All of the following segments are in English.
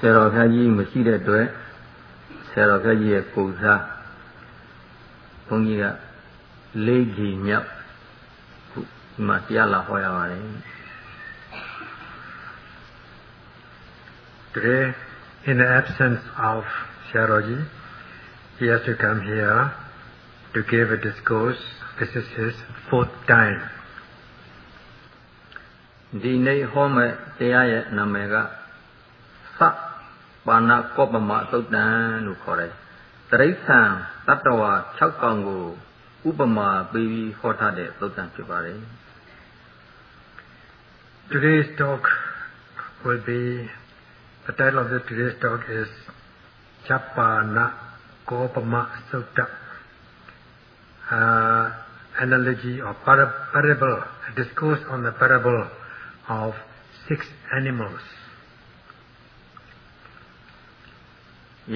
ဆရာတော်ဖျားကြီးမရှိတဲ့အတွက်ဆရာတော်ဖျားကြီးရဲ့ကိုယ်စားဘုန်းကြီးကလေးကြီးမြောက်ခုဒီမှာတရားလာဟောရပါတယ် Today, in the absence of Sharoji, he has to come here to give a discourse. This is his fourth time. ဒီနေ့ဟောမဲ့တရားရဲ့နာမည်ကသ ပါဏကောပမသုတ်တံလို့ခေါ်တယ်။တရိษံတတ္တဝါ6កောင်ကိုဥပမာပေးပြီးဟောထားတဲ့သုတ်တံဖြစ်ပါတယ် Today's talk will be, the title of the today's talk is Chapana Kopama Sutta. Uh, analogy or para- parable, a discourse on the parable of six animals. ။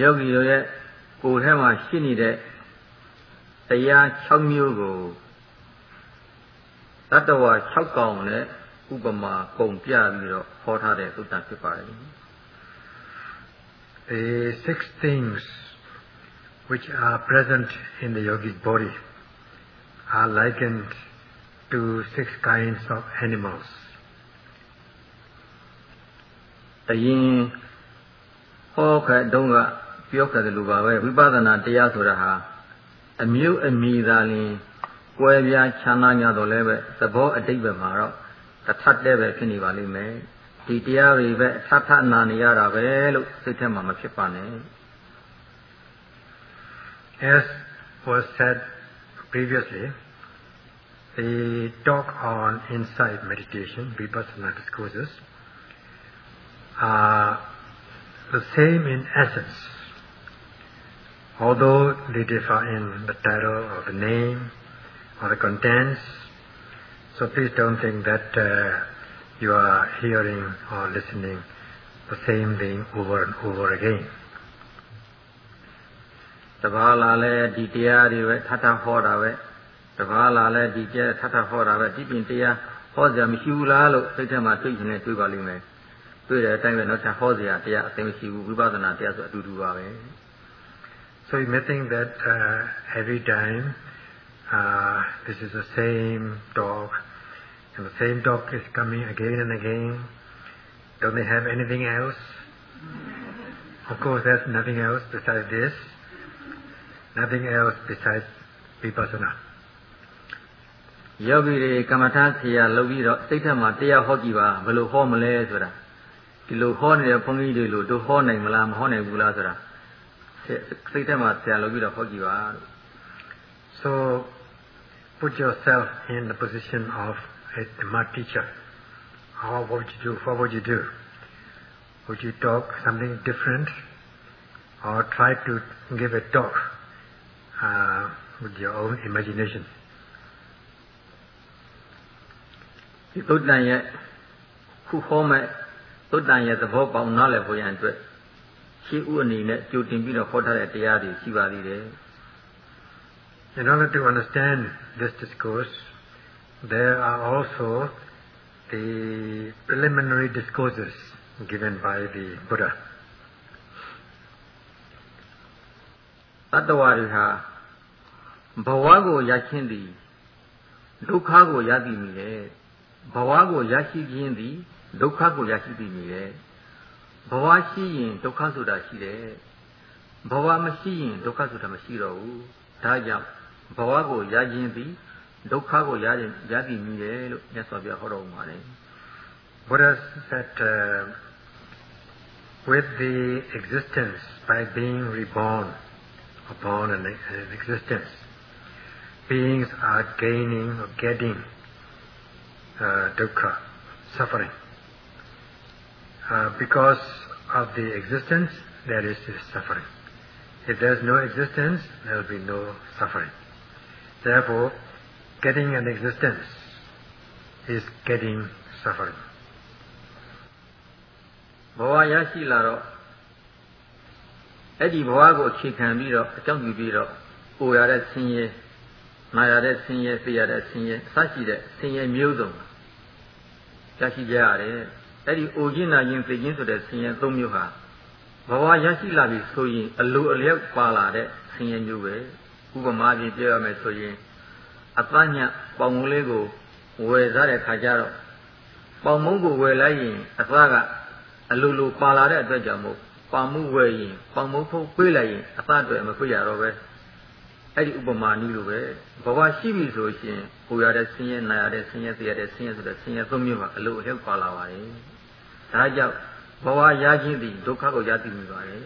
ယောဂီတို့ရဲ့ကိုယ်ထဲမှာရှိနေတဲ့တရား6မျိုးကိုတတ္တဝါ6កောင်နဲ့ဥပမာပုံပြပြီးတော့ဟောထားတဲ့သုတ်တံဖြစ်ပါတယ်။ The six things which are present in the yogi's body are likened to six kinds of animals. အရင်ဟောခဲ့တုန်းက ပြောခဲ့တယ်လို့ပါပဲဝိပဿနာတရားဆိုတာဟာအမျိုးအမည်သာလျှင်ကွဲပြားခြားနားကြတော့လည်းပဲသဘောအတိတ်ပဲမှာတော့တစ်ထပ်တည်းပဲဖြစ်နေပါလိမ့်မယ်ဒီတရားတွေပဲအထပ်ထပ်နာနေရတာပဲလို့စိတ်ထဲမှာမဖြစ်ပါနဲ့ As was said previously, the talk on insight meditation, vipassana discourses, are the same in essence. Although they differ in the title or the name or the contents, so please don't think that uh, you are hearing or listening the same thing over and over again. တဘာလာလဲဒီတရားတွေပဲထပ်ထပ်ဟောတာပဲတဘာလာလဲဒီတရားထပ်ထပ်ဟောတာပဲဒီပြင်တရားဟောစရာမရှိဘူးလားလို့စိတ်ထဲမှာတွေးနေတွေးပါလိမ့်မယ်တွေ့တဲ့အတိုင်းပဲနောက်ထပ်ဟောစရာတရားအသိမရှိဘူးဝိပဿနာတရားဆိုအတူတူပါပဲ So you may think that uh, every time uh, this is the same talk, and the same talk is coming again and again. Don't they have anything else? Of course, there's nothing else besides this. Nothing else besides vipassana. ယောဂီတွေကမ္မထာဆရာလုပ်ပြီးတော့စိတ်ထက်မှာတရားဟောကြည့်ပါဘယ်လိုဟောမလဲဆိုတာဒီလိုဟောနေတဲ့ဘုန်းကြီးတွေလို့တို့ဟောနိုင်မလားမဟောနိုင်ဘူးလားဆိုတာ စိတ်ထက်မှာဆရာလုပ်ပြီးတော့ဟောကြည့်ပါလို့ So put yourself in the position of a Dhamma teacher. How would you do? What would you do? Would you talk something different or try to give a talk uh, with your own imagination? ဒီသုတ်တန်ရဲ့ခုဟောမဲ့သုတ်တန်ရဲ့သဘောပေါက်နားလည်ဖို့ရန်အတွက် ရှိဥအနေနဲ့ကြိုတင်ပြီးတော့ဟောထားတဲ့တရားတွေရှိပါသေးတယ် In order to understand this discourse, there are also the preliminary discourses given by the Buddha. တတ္တဝါတွေဟာဘဝကိုရချင်းသည်ဒုက္ခကိုရသည်မီလေဘဝကိုရရှိခြင်းသည်ဒုက္ခကိုရရှိသည်မီလေ ဘဝရှိရင်ဒုက္ခဆိုတာရှိတယ်ဘဝမရှိရင်ဒုက္ခဆိုတာမရှိတော့ဘူးဒါကြောင့်ဘဝကိုရခြင်းသည်ဒုက္ခကိုရခြင်းရသည်မီလေလို့မြတ်စွာဘုရားဟောတော်မူပါတယ် Buddha said, uh, with the existence, by being reborn upon an, an existence, beings are gaining or getting uh, dukkha, suffering. Uh, because of the existence, there is this suffering. If there is no existence, there will be no suffering. Therefore, getting an existence is getting suffering. ဘဝရရှိလာတော့အဲ့ဒီဘဝကိုအခြေခံပြီးတော့အကြောင်းပြုပြီးတော့ကိုရတဲ့ဆင်းရဲနာရတဲ့ဆင်းရဲသိရတဲ့ဆင်းရဲအစရှိတဲ့ဆင်းရဲမျိုးစုံရရှိကြရတယ် အဲ့ဒီအိုခြင်းနာခြင်းသိခြင်းဆိုတဲ့ဆင်းရဲ၃မျိုးဟာဘဝရရှိလာပြီဆိုရင်အလိုအလျောက်ပါလာတဲ့ဆင်းရဲမျိုးပဲဥပမာပြပြရမယ်ဆိုရင်အပညပေါင်မုံလေးကိုဝယ်စားတဲ့ခါကျတော့ပေါင်မုံကိုဝယ်လိုက်ရင်အသားကအလိုလိုပါလာတဲ့အတွက်ကြောင့်မို့ပေါင်မှုဝယ်ရင်ပေါင်မုံဖုတ်ပေးလိုက်ရင်အသားတွေမခွေရတော့ပဲအဲ့ဒီဥပမာနည်းလိုပဲဘဝရှိပြီဆိုရှင်ပူရတဲ့ဆင်းရဲနာရတဲ့ဆင်းရဲသိရတဲ့ဆင်းရဲဆိုတဲ့ဆင်းရဲသုံးမျိုးပါအလိုအလျောက်ပါလာပါတယ် ဒါကြောင့်ဘဝရခြင်းသည်ဒုက္ခကိုရသိမိပါတယ်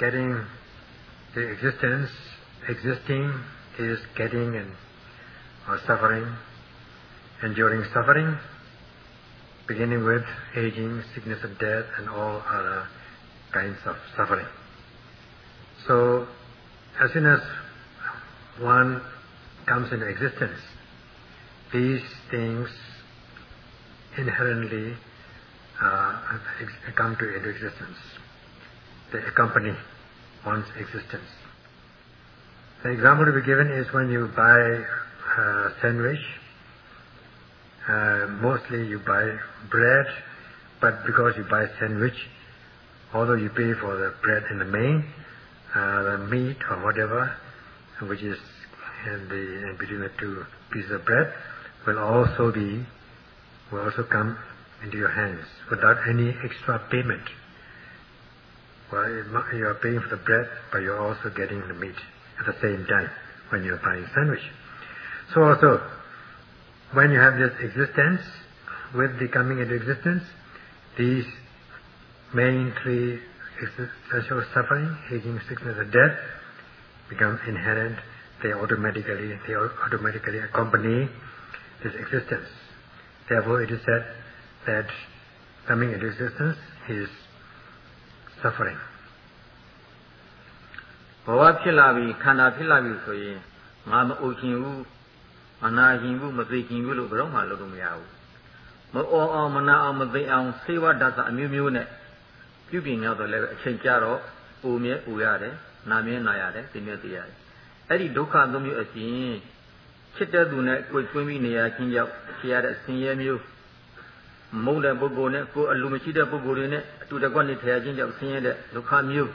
getting the existence existing is getting and or suffering enduring suffering beginning with aging sickness and death and all other kinds of suffering so as soon as one comes into existence these things inherently uh, come to into existence. They accompany one's existence. The example to be given is when you buy a sandwich, uh, mostly you buy bread, but because you buy sandwich, although you pay for the bread in the main, uh, the meat or whatever, which is in, the, in between the two pieces of bread, will also be will also come into your hands without any extra payment. Well, you are paying for the bread, but you're also getting the meat at the same time when you're buying sandwich. So also, when you have this existence, with the coming into existence, these main three essential suffering, aging, sickness, and death, become inherent. They automatically, they automatically accompany this existence. Therefore, it is said that coming into existence is suffering. ဘဝဖြစ်လာပြီခန္ဓာဖြစ်လာပြီဆိုရင်ငါမအိုခင်ဘူးအနာခင်ဘူးမသိခင်ဘူးလို့ဘယ်တော့မှလုပ်လို့မရဘူးမအောအောင်မနာအောင်မသိအောင်ဆေးဝါးဓာတ်အမျိုးမျိုးနဲ့ပြုပြင်ရောက်တော့လည်းအချိန်ကြတော့အိုမြဲအိုရတယ်နာမြဲနာရတယ်သိမြဲသိရတယ်အဲ့ဒီဒုက္ခသုံးမျိုးအပြင် ချစ်တဲ့သူနဲ့ကိုယ်ကျွင်းပြီးနေရခြင်းကြောင့်ဖြစ်ရတဲ့ဆင်းရဲမျိုးမုန်းတဲ့ပုဂ္ဂိုလ်နဲ့ကိုယ်အလိုမရှိတဲ့ပုဂ္ဂိုလ်တွေနဲ့အတူတကွနေထိုင်ခြင်းကြောင့်ဆင်းရဲတဲ့ဒုက္ခမျိုး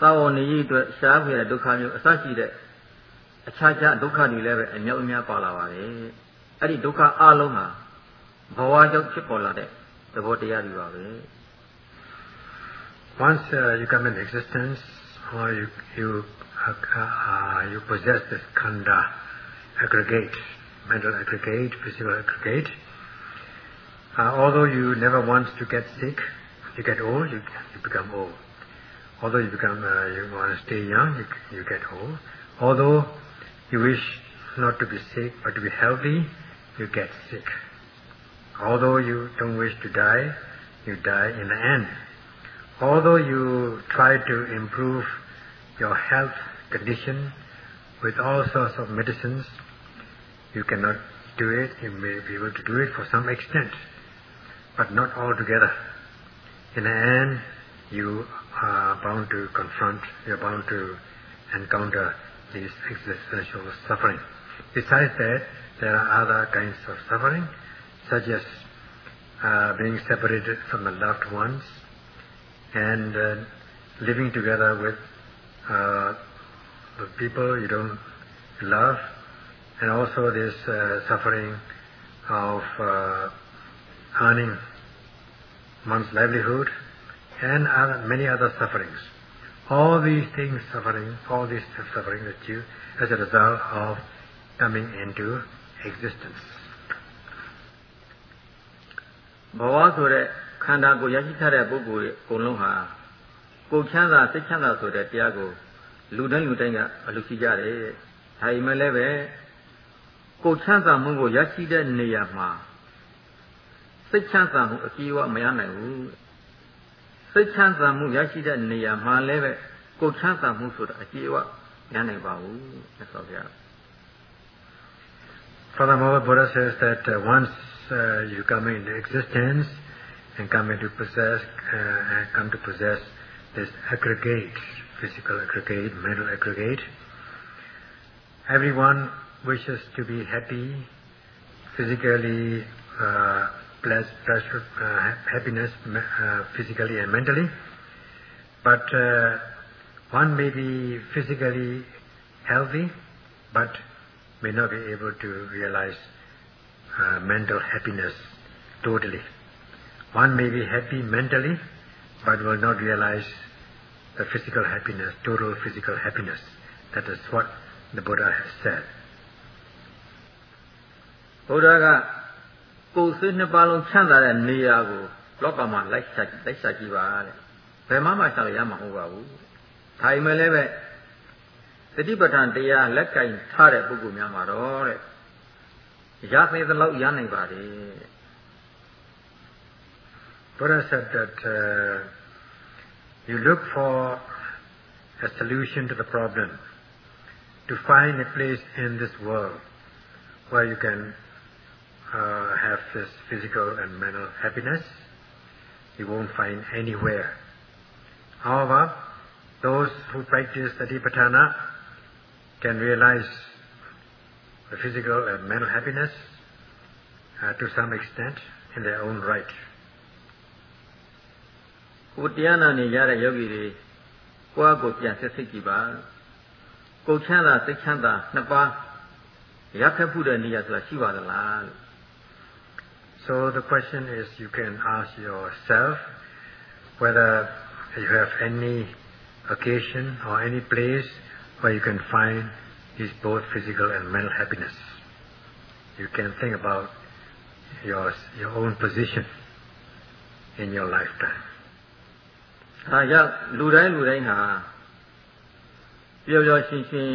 သာဝနေရေးအတွက်ရှားဖွေတဲ့ဒုက္ခမျိုးအစရှိတဲ့အခြားခြားဒုက္ခတွေလည်းပဲအမြောက်အများပါလာပါတယ်အဲ့ဒီဒုက္ခအလုံးဟာဘဝကြောင့်ဖြစ်ပေါ်လာတဲ့သဘောတရားတွေပါပဲ Once uh, you come in existence or you you uh, uh, you possess this khanda aggregate mental aggregate physical aggregate Uh, although you never want to get sick, you get old, you, you become old. Although you become, uh, you want to stay young, you, you get old. Although you wish not to be sick but to be healthy, you get sick. Although you don't wish to die, you die in the end. Although you try to improve your health condition with all sorts of medicines, you cannot do it. You may be able to do it for some extent but not altogether. In the end, you are bound to confront, you're bound to encounter these existential suffering. Besides that, there are other kinds of suffering, such as uh, being separated from the loved ones and uh, living together with uh, the people you don't love, and also this uh, suffering of uh, earning one's livelihood, and other, many other sufferings. All these things suffering, all these suffering that you, as a result of coming into existence. ဘဝဆိုတဲ့ခန္ဓာကိုရရှိထားတဲ့ပုဂ္ဂိုလ်ရဲ့အကုန်လုံးဟာကိုချမ်းသာစိတ်ချမ်းသာဆိုတဲ့တရားကိုလူတိုင်းလူတိုင်းကအလူရှိကြတယ်။ဒါပေမဲ့လည်းပဲ ကိုချမ်းသာမှုကိုရရှိတဲ့နေရာမှာစိတ်ချမ်းသာမှုအပြည့်အဝမရနိုင်ဘူးစိတ်ချမ်းသာမှုရရှိတဲ့နေရာမှာလည်းပဲကိုချမ်းသာမှုဆိုတာအပြည့်အဝရနိုင်ပါဘူးဆက်ဆိုပြ Furthermore, Buddha says that uh, once uh, you come into existence and come into possess, uh, and come to possess this aggregate, physical aggregate, mental aggregate, everyone wishes to be happy, physically uh, uh, happiness uh, physically and mentally. But uh, one may be physically healthy, but may not be able to realize uh, mental happiness totally. One may be happy mentally, but will not realize the physical happiness, total physical happiness. That is what the Buddha has said. ဘုရားကကိုယ်စိတ်နှစ်ပါးလုံးချမ်းသာတဲ့နေရာကိုလောကမှာလိုက်ဆက်လိုက်ဆက်ကြည့်ပါတဲ့ဘယ်မှမှရှာလို့ရမှာမဟုတ်ပါဘူးဒါပေမဲ့လည်းပဲတတိပဋ္ဌာန်တရားလက်ကင်ထားတဲ့ပုဂ္ဂိုလ်များမှာတော့တဲ့ရသေးသလောက်ရနိုင်ပါတယ် Buddha said that uh, you look for a solution to the problem to find a place in this world where you can uh, have this physical and mental happiness. You won't find anywhere. However, those who practice Satipatthana can realize the physical and mental happiness uh, to some extent in their own right. ကိုတရားနာနေရတဲ့ယောဂီတွေကိုယ့်အကိုပြန်ဆက်စိတ်ကြည့်ပါကိုချမ်းသာစိတ်ချမ်းသာနှစ်ပါးရခက်ဖို့တဲ့နေရာဆိုတာရှိပါသလားလို့ So the question is you can ask yourself whether you have any occasion or any place where you can find is both physical and mental happiness. You can think about your, your own position in your lifetime. ဒါကြောင့်လူတိုင်းလူတိုင်းဟာပျော်ပျော်ရွှင်ရွှင်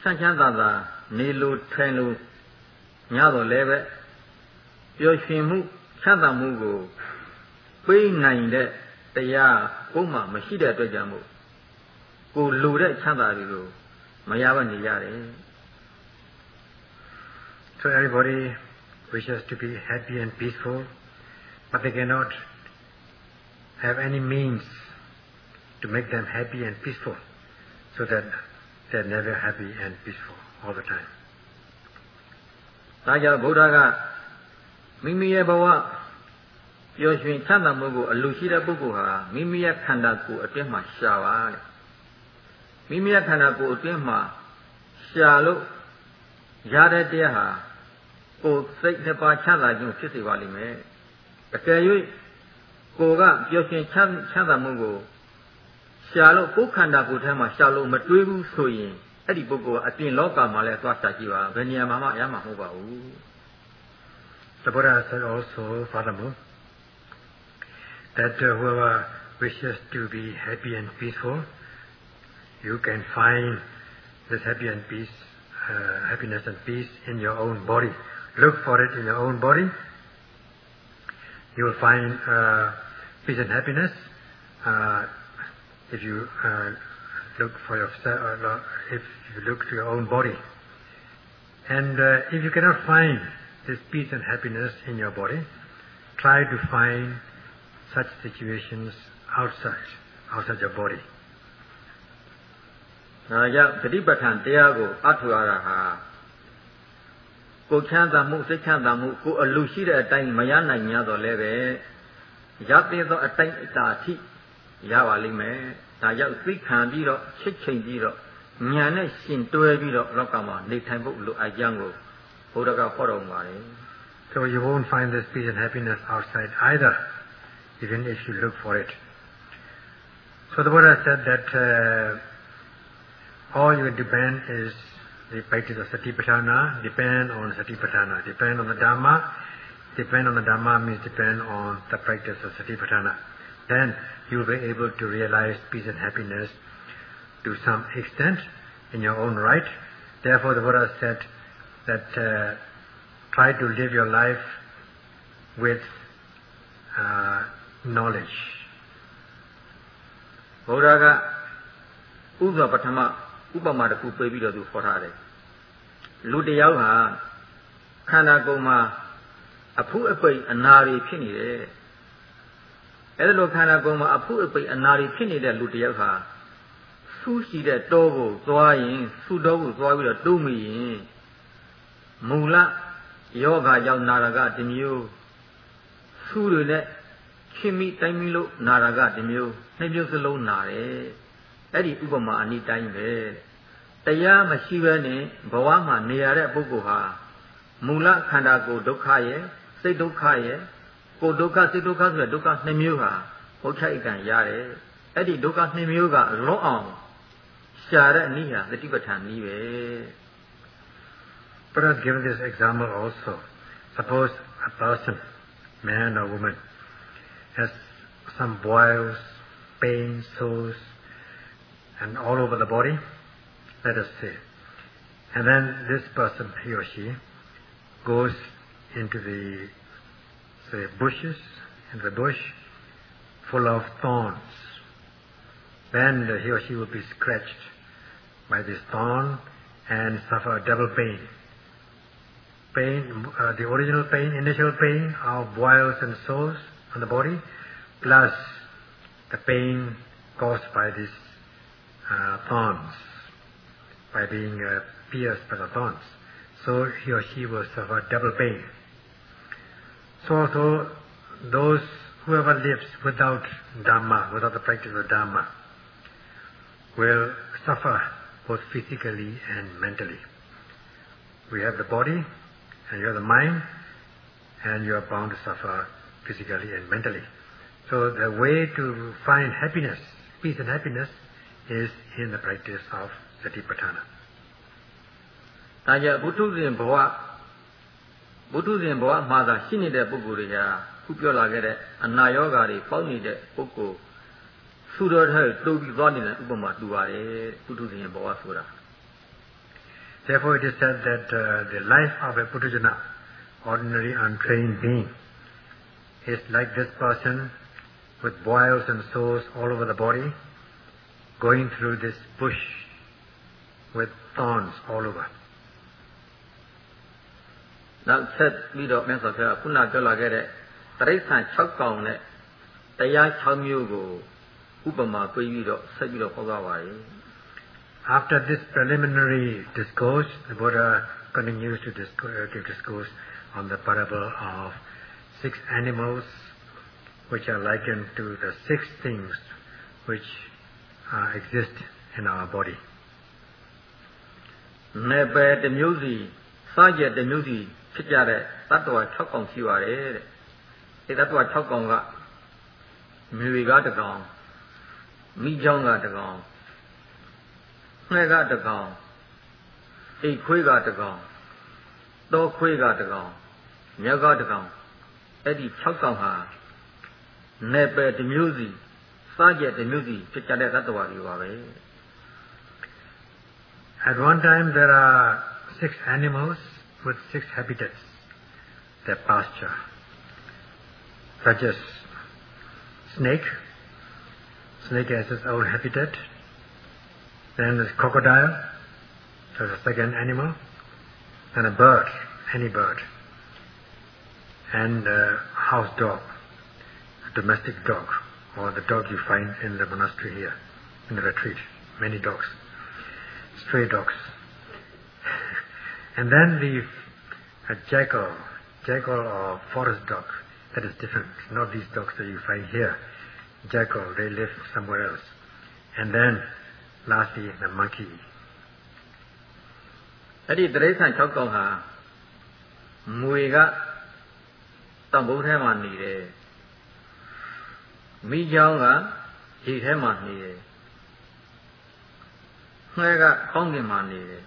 ချမ်းချမ်းသာသာနေလို့ထိုင်လို့ညတော့လည်းပဲ ပျော်ရွှင်မှုချမ်းသာမှုကိုပေးနိုင်တဲ့တရားပုံမှန်မရှိတဲ့အတွက်ကြောင့်မို့ကိုလူတဲ့ချမ်းသာတွေကိုမရဘဲနေရတယ် So everybody wishes to be happy and peaceful, but they cannot have any means to make them happy and peaceful, so that they're never happy and peaceful all the time. ဒါကြောင့်ဗုဒ္ဓက မိမိရဲ့ဘဝပျော်ရွှင်ချမ်းသာမှုကိုအလူရှိတဲ့ပုဂ္ဂိုလ်ဟာမိမိရဲ့ခန္ဓာကိုယ်အတွင်းမှာရှာပါတဲ့မိမိရဲ့ခန္ဓာကိုယ်အတွင်းမှာရှာလို့ရတဲ့တရားဟာကိုယ်စိတ်နှစ်ပါးချမ်းသာခြင်းဖြစ်စေပါလိမ့်မယ်အကယ်၍ကိုယ်ကပျော်ရွှင်ချမ်းချမ်းသာမှုကိုရှာလို့ကိုယ်ခန္ဓာကိုယ်ထဲမှာရှာလို့မတွေးဘူးဆိုရင်အဲ့ဒီပုဂ္ဂိုလ်ကအပြင်လောကမှာလည်းသွားရှာကြည့်ပါဘယ်နေရာမှာမှရမှာမဟုတ်ပါဘူး The Buddha said also, furthermore, that uh, whoever wishes to be happy and peaceful, you can find this happy and peace, uh, happiness and peace in your own body. Look for it in your own body. You will find uh, peace and happiness uh, if you uh, look for yourself, uh, if you look to your own body. And if you cannot find this peace and happiness in your body, try to find such situations outside, outside your body. ဒါကြောင့်တတိပဋ္ဌာန်တရားကိုအထောက်ရတာဟာကိုယ်ချမ်းသာမှုစိတ်ချမ်းသာမှုကိုယ်အလူရှိတဲ့အတိုင်းမရနိုင်냐တော့လည်းပဲရသေးသောအတိုင်းအတာအထိရပါလိမ့်မယ်ဒါကြောင့်သိခံပြီးတော့ချစ်ချိန်ပြီးတော့ညာနဲ့ရှင်တွဲပြီးတော့လောကမှာနေထိုင်ဖို့လိုအပ်ကြောင်းကို ဘုရားကဟောတော်မူပါတယ် So you won't find this peace and happiness outside either, even if you look for it. So the Buddha said that uh, all you depend is the practice of satipatthana, depend on satipatthana, depend on the Dhamma, depend on the Dhamma means depend on the practice of satipatthana. Then you will be able to realize peace and happiness to some extent in your own right. Therefore the Buddha said that uh, try to live your life with uh, knowledge. ဘုရားကဥပ္ပပထမဥပမာတစ်ခုပေးပြီးတော့သူခေါ်ထားတယ်လူတယောက်ဟာခန္ဓာကိုယ်မှာအဖုအပိတ်အနာတွေဖြစ်နေတယ်အဲ့ဒါလိုခန္ဓာကိုယ်မှာအဖုအပိတ်အနာတွေဖြစ်နေတဲ့လူတယောက်ဟာဆူးရှိတဲ့တောကိုသွားရင်ဆူတောကိုသွားပြီးတော့တိုးမိရင် မူလယောဂကြောင့်နာရကတစ်မျိုးဆူတွေနဲ့ခင်မိတိုင်းမိလို့နာတာကဒီမျိုးနှစ်မျိုးစလုံးနာတယ်အဲ့ဒီဥပမာအနိတိုင်းပဲတရားမရှိဘဲနဲ့ဘဝမှာနေရတဲ့ပုဂ္ဂိုလ်ဟာမူလခန္ဓာကိုယ်ဒုက္ခရဲ့စိတ်ဒုက္ခရဲ့ကိုယ်ဒုက္ခစိတ်ဒုက္ခဆိုတဲ့ဒုက္ခနှစ်မျိုးဟာဘုရားဣကံရတယ်အဲ့ဒီဒုက္ခနှစ်မျိုးကလွတ်အောင်ရှာတဲ့အနည်းဟာသတိပဋ္ဌာန်နည်းပဲ But I've given this example also. Suppose a person, man or woman, has some boils, pain, sores, and all over the body, let us say. And then this person, he or she, goes into the, say, bushes, into the bush, full of thorns. Then he or she will be scratched by this thorn and suffer a double pain. Pain, uh, the original pain, initial pain of boils and sores on the body, plus the pain caused by these uh, thorns, by being uh, pierced by the thorns. So he or she will suffer double pain. So also those whoever lives without Dhamma, without the practice of Dhamma, will suffer both physically and mentally. We have the body and you have the mind and you are bound to suffer physically and mentally. So the way to find happiness, peace and happiness, is in the practice of Satipatthana. ဒါကြောင့်ဘုထုဇဉ်ဘဝဘုထုဇဉ်ဘဝမှာသာရှိနေတဲ့ပုဂ္ဂိုလ်တွေဟာခုပြောလာခဲ့တဲ့အနာရောဂါတွေပေါက်နေတဲ့ပုဂ္ဂိုလ်သုတော်ထဲတိုးပြီးသွားနေတဲ့ဥပမာတူပါတယ်ဘုထုဇဉ်ဘဝဆိုတာ Therefore, it is said that uh, the life of a puthujjana, ordinary untrained being, is like this person with boils and sores all over the body, going through this bush with thorns all over. နောက်ဆက်ပြီးတော့မြတ်စွာဘုရားခုနပြောလာခဲ့တဲ့တရိษံ6កောင်နဲ့တရား6မျိုးကိုဥပမာပြပြီးတော့ဆက်ပြီးတော့ဟောသွားပါတယ်။ After this preliminary discourse, the Buddha continues to discourse, uh, to discourse on the parable of six animals which are likened to the six things which uh, exist in our body. နယ်ပယ်တစ်မျိုးစီစားကြတစ်မျိုးစီဖြစ်ကြတဲ့တတ္တဝါ6កောင်ရှိပါတယ်တဲ့အဲတတ္တဝါ6កောင်ကမြေကတစ်ကောင်မိချောင်းကတစ်ကောင် ငှဲကတစ်ကောင်အိတ်ခွေးကတစ်ကောင်တောခွေးကတစ်ကောင်မြောက်ကတစ်ကောင်အဲ့ဒီ6កောင်ဟာနယ်ပယ်တစ်မျိုးစီစားကြတစ်မျိုးစီဖြစ်ကြတဲ့တတ္တဝါတွေပါပဲ At one time there are six animals with six habitats, their pasture, such as snake. Snake has its own habitat. Then there's crocodile, that's a second animal. Then a bird, any bird. And a house dog, a domestic dog, or the dog you find in the monastery here, in the retreat. Many dogs stray dogs. and then the a jackal, jackal or forest dog, that is different. Not these dogs that you find here. Jackal, they live somewhere else. And then, lastly, the monkey. အဲ့ဒီတရိษံ6កောင်ဟာမွေကတောင်ဘုံထဲမှာနေတယ်မိချောင်းကရေထဲမှာနေတယ်ငှဲကကောင်းကင်မှာနေတယ်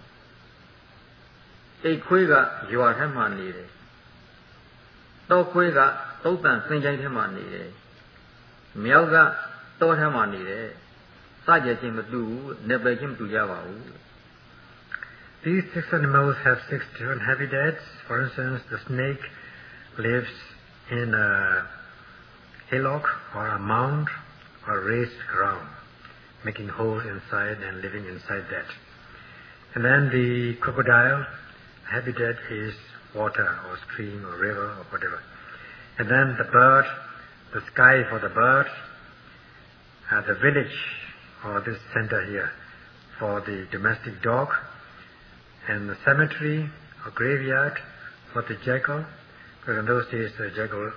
အိတ်ခွေးကရွာထဲမှာနေတယ်တောခွေးကသုတ်တန်စင်ကြိုင်းထဲမှာနေတယ်မြောက်ကတောထဲမှာနေတယ် စကြချင်းမတူဘူးနေပယ်ချင်းမတူကြပါဘူး These six animals have six different habitats. For instance, the snake lives in a hillock or a mound or raised ground. making holes inside and living inside that. And then the crocodile habitat is water or stream or river or whatever. And then the bird, the sky for the bird, uh, the village or this center here for the domestic dog, and the cemetery or graveyard for the jackal, because in those days the jackal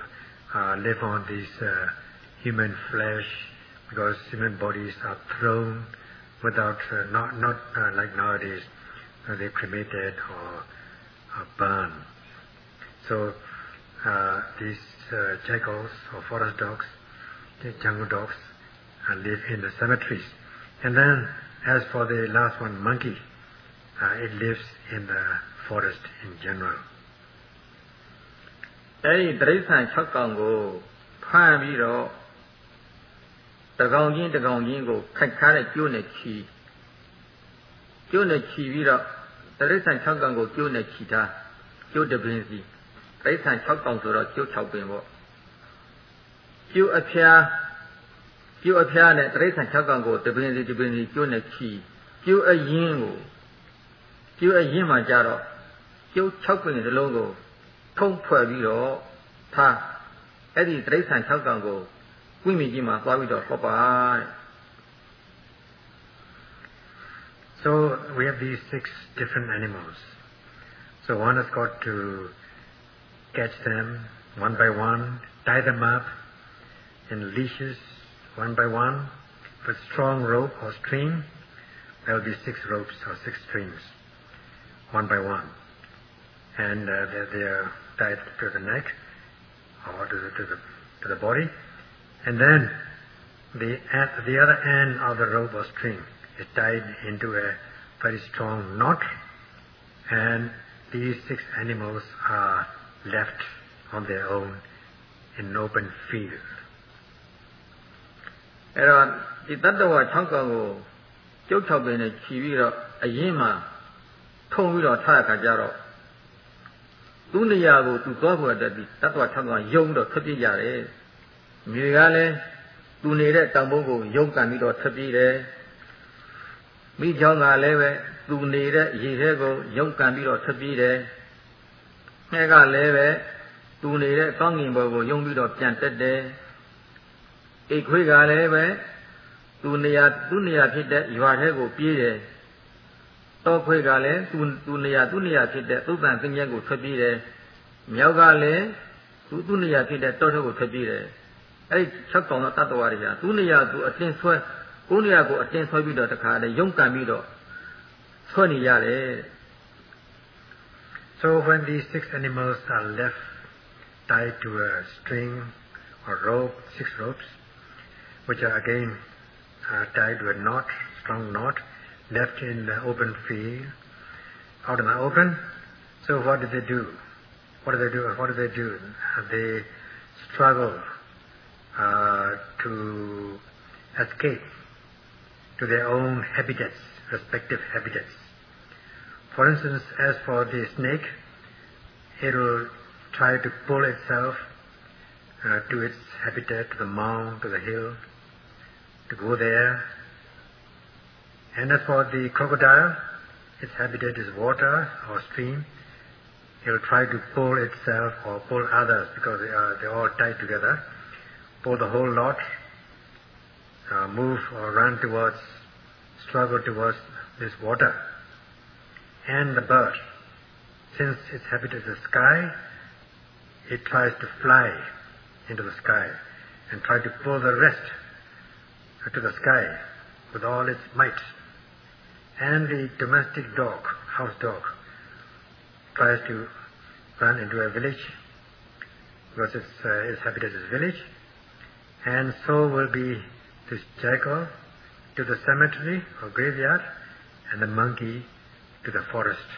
uh, live on this uh, human flesh because human bodies are thrown without, uh, not, not uh, like nowadays, uh, they're cremated or, or burned. So uh, these uh, jackals or forest dogs, the jungle dogs, and live in the cemeteries. And then, as for the last one, monkey, uh, it lives in the forest in general. အဲဒီတိရစ္ဆာန်6ကောင်ကိုဖမ်းပြီးတော့တကောင်ချင်းတကောင်ချင်းကိုခိုက်ခါတဲ့ကျိုးနဲ့ချီကျိုးနဲ့ချီပြီးတော့တိရစ္ဆာန်6ကောင်ကိုကျိုးနဲ့ချီထားကျိုးတပင်းစီတိရစ္ဆာန်6ကောင်ဆိုတော့ကျိုး6ပင်ပေါ့ကျိုးအဖျား ကျိုးအဖျားနဲ့တရိษံ6កောင်ကိုတပင်းစီတပင်းစီကျိုးနဲ့ချီကျိုးအရင်ကိုကျိုးအရင်မှာကြတော့ကျိုး6ပင်စလုံးကိုထုံးဖွဲ့ပြီးတော့ထားအဲ့ဒီတရိษံ6កောင်ကိုကွင့်မိကြီးမှာသွားပြီးတော့ဟောပါတဲ့ So we have these six different animals. So one has got to catch them one by one, tie them up in leashes one by one with strong rope or string. There will be six ropes or six strings, one by one. And uh, they're, they're tied to the neck or to the, to the, to the body. And then the, at the other end of the rope or string is tied into a very strong knot and these six animals are left on their own in an open field. အဲ့တော့ဒီတတ္တဝါ6ကောင်ကိုကျုပ်6ပင်နဲ့ခြီးပြီးတော့အရင်မှထုံပြီးတော့ထားတဲ့ခါကျတော့သူ့နေရာကိုသူသွားဖို့အတွက်ဒီတတ္တဝါ6ကောင်ယုံတော့ထွက်ပြေးကြတယ်မြေကလည်းသူနေတဲ့တောင်ပုတ်ကိုယုံကန်ပြီးတော့ထွက်ပြေးတယ်မိချောင်းကလည်းပဲသူနေတဲ့ရေထဲကိုယုံကန်ပြီးတော့ထွက်ပြေးတယ်ငှဲကလည်းပဲသူနေတဲ့ကောင်းကင်ဘုံကိုယုံပြီးတော့ပြန်တက်တယ် အိတ်ခွေးကလည်းပဲသူနေရာသူနေရာဖြစ်တဲ့ရွာထဲကိုပြေးတယ်တောခွေးကလည်းသူသူနေရာသူနေရာဖြစ်တဲ့သုတ္တန်သင်္ကြန်ကိုထွက်ပြေးတယ်မြောက်ကလည်းသူသူနေရာဖြစ်တဲ့တောထဲကိုထွက်ပြေးတယ်အဲ့ဒီ၆កောင်သောတတ္တဝါတွေဟာသူနေရာသူအတင်းဆွဲကိုယ်နေရာကိုအတင်းဆွဲပြီးတော့တခါတည်းယုံကန်ပြီးတော့ဆွဲနေရတယ် So when these six animals are left tied to a string or rope, six ropes, which are again uh, tied a knot, strong knot, left in the open field, out in the open. So what do they do? What do they do? What do they do? They struggle uh, to escape to their own habitats, respective habitats. For instance, as for the snake, it will try to pull itself uh, to its habitat, to the mound, to the hill, to go there. And as for the crocodile, its habitat is water or stream. It will try to pull itself or pull others because they are they're all tied together. Pull the whole lot, uh, move or run towards, struggle towards this water. And the bird, since its habitat is the sky, it tries to fly into the sky and try to pull the rest to the sky with all its might. And the domestic dog, house dog, tries to run into a village because its, uh, its habitat is village. And so will be this jackal to the cemetery or graveyard and the monkey to the forest.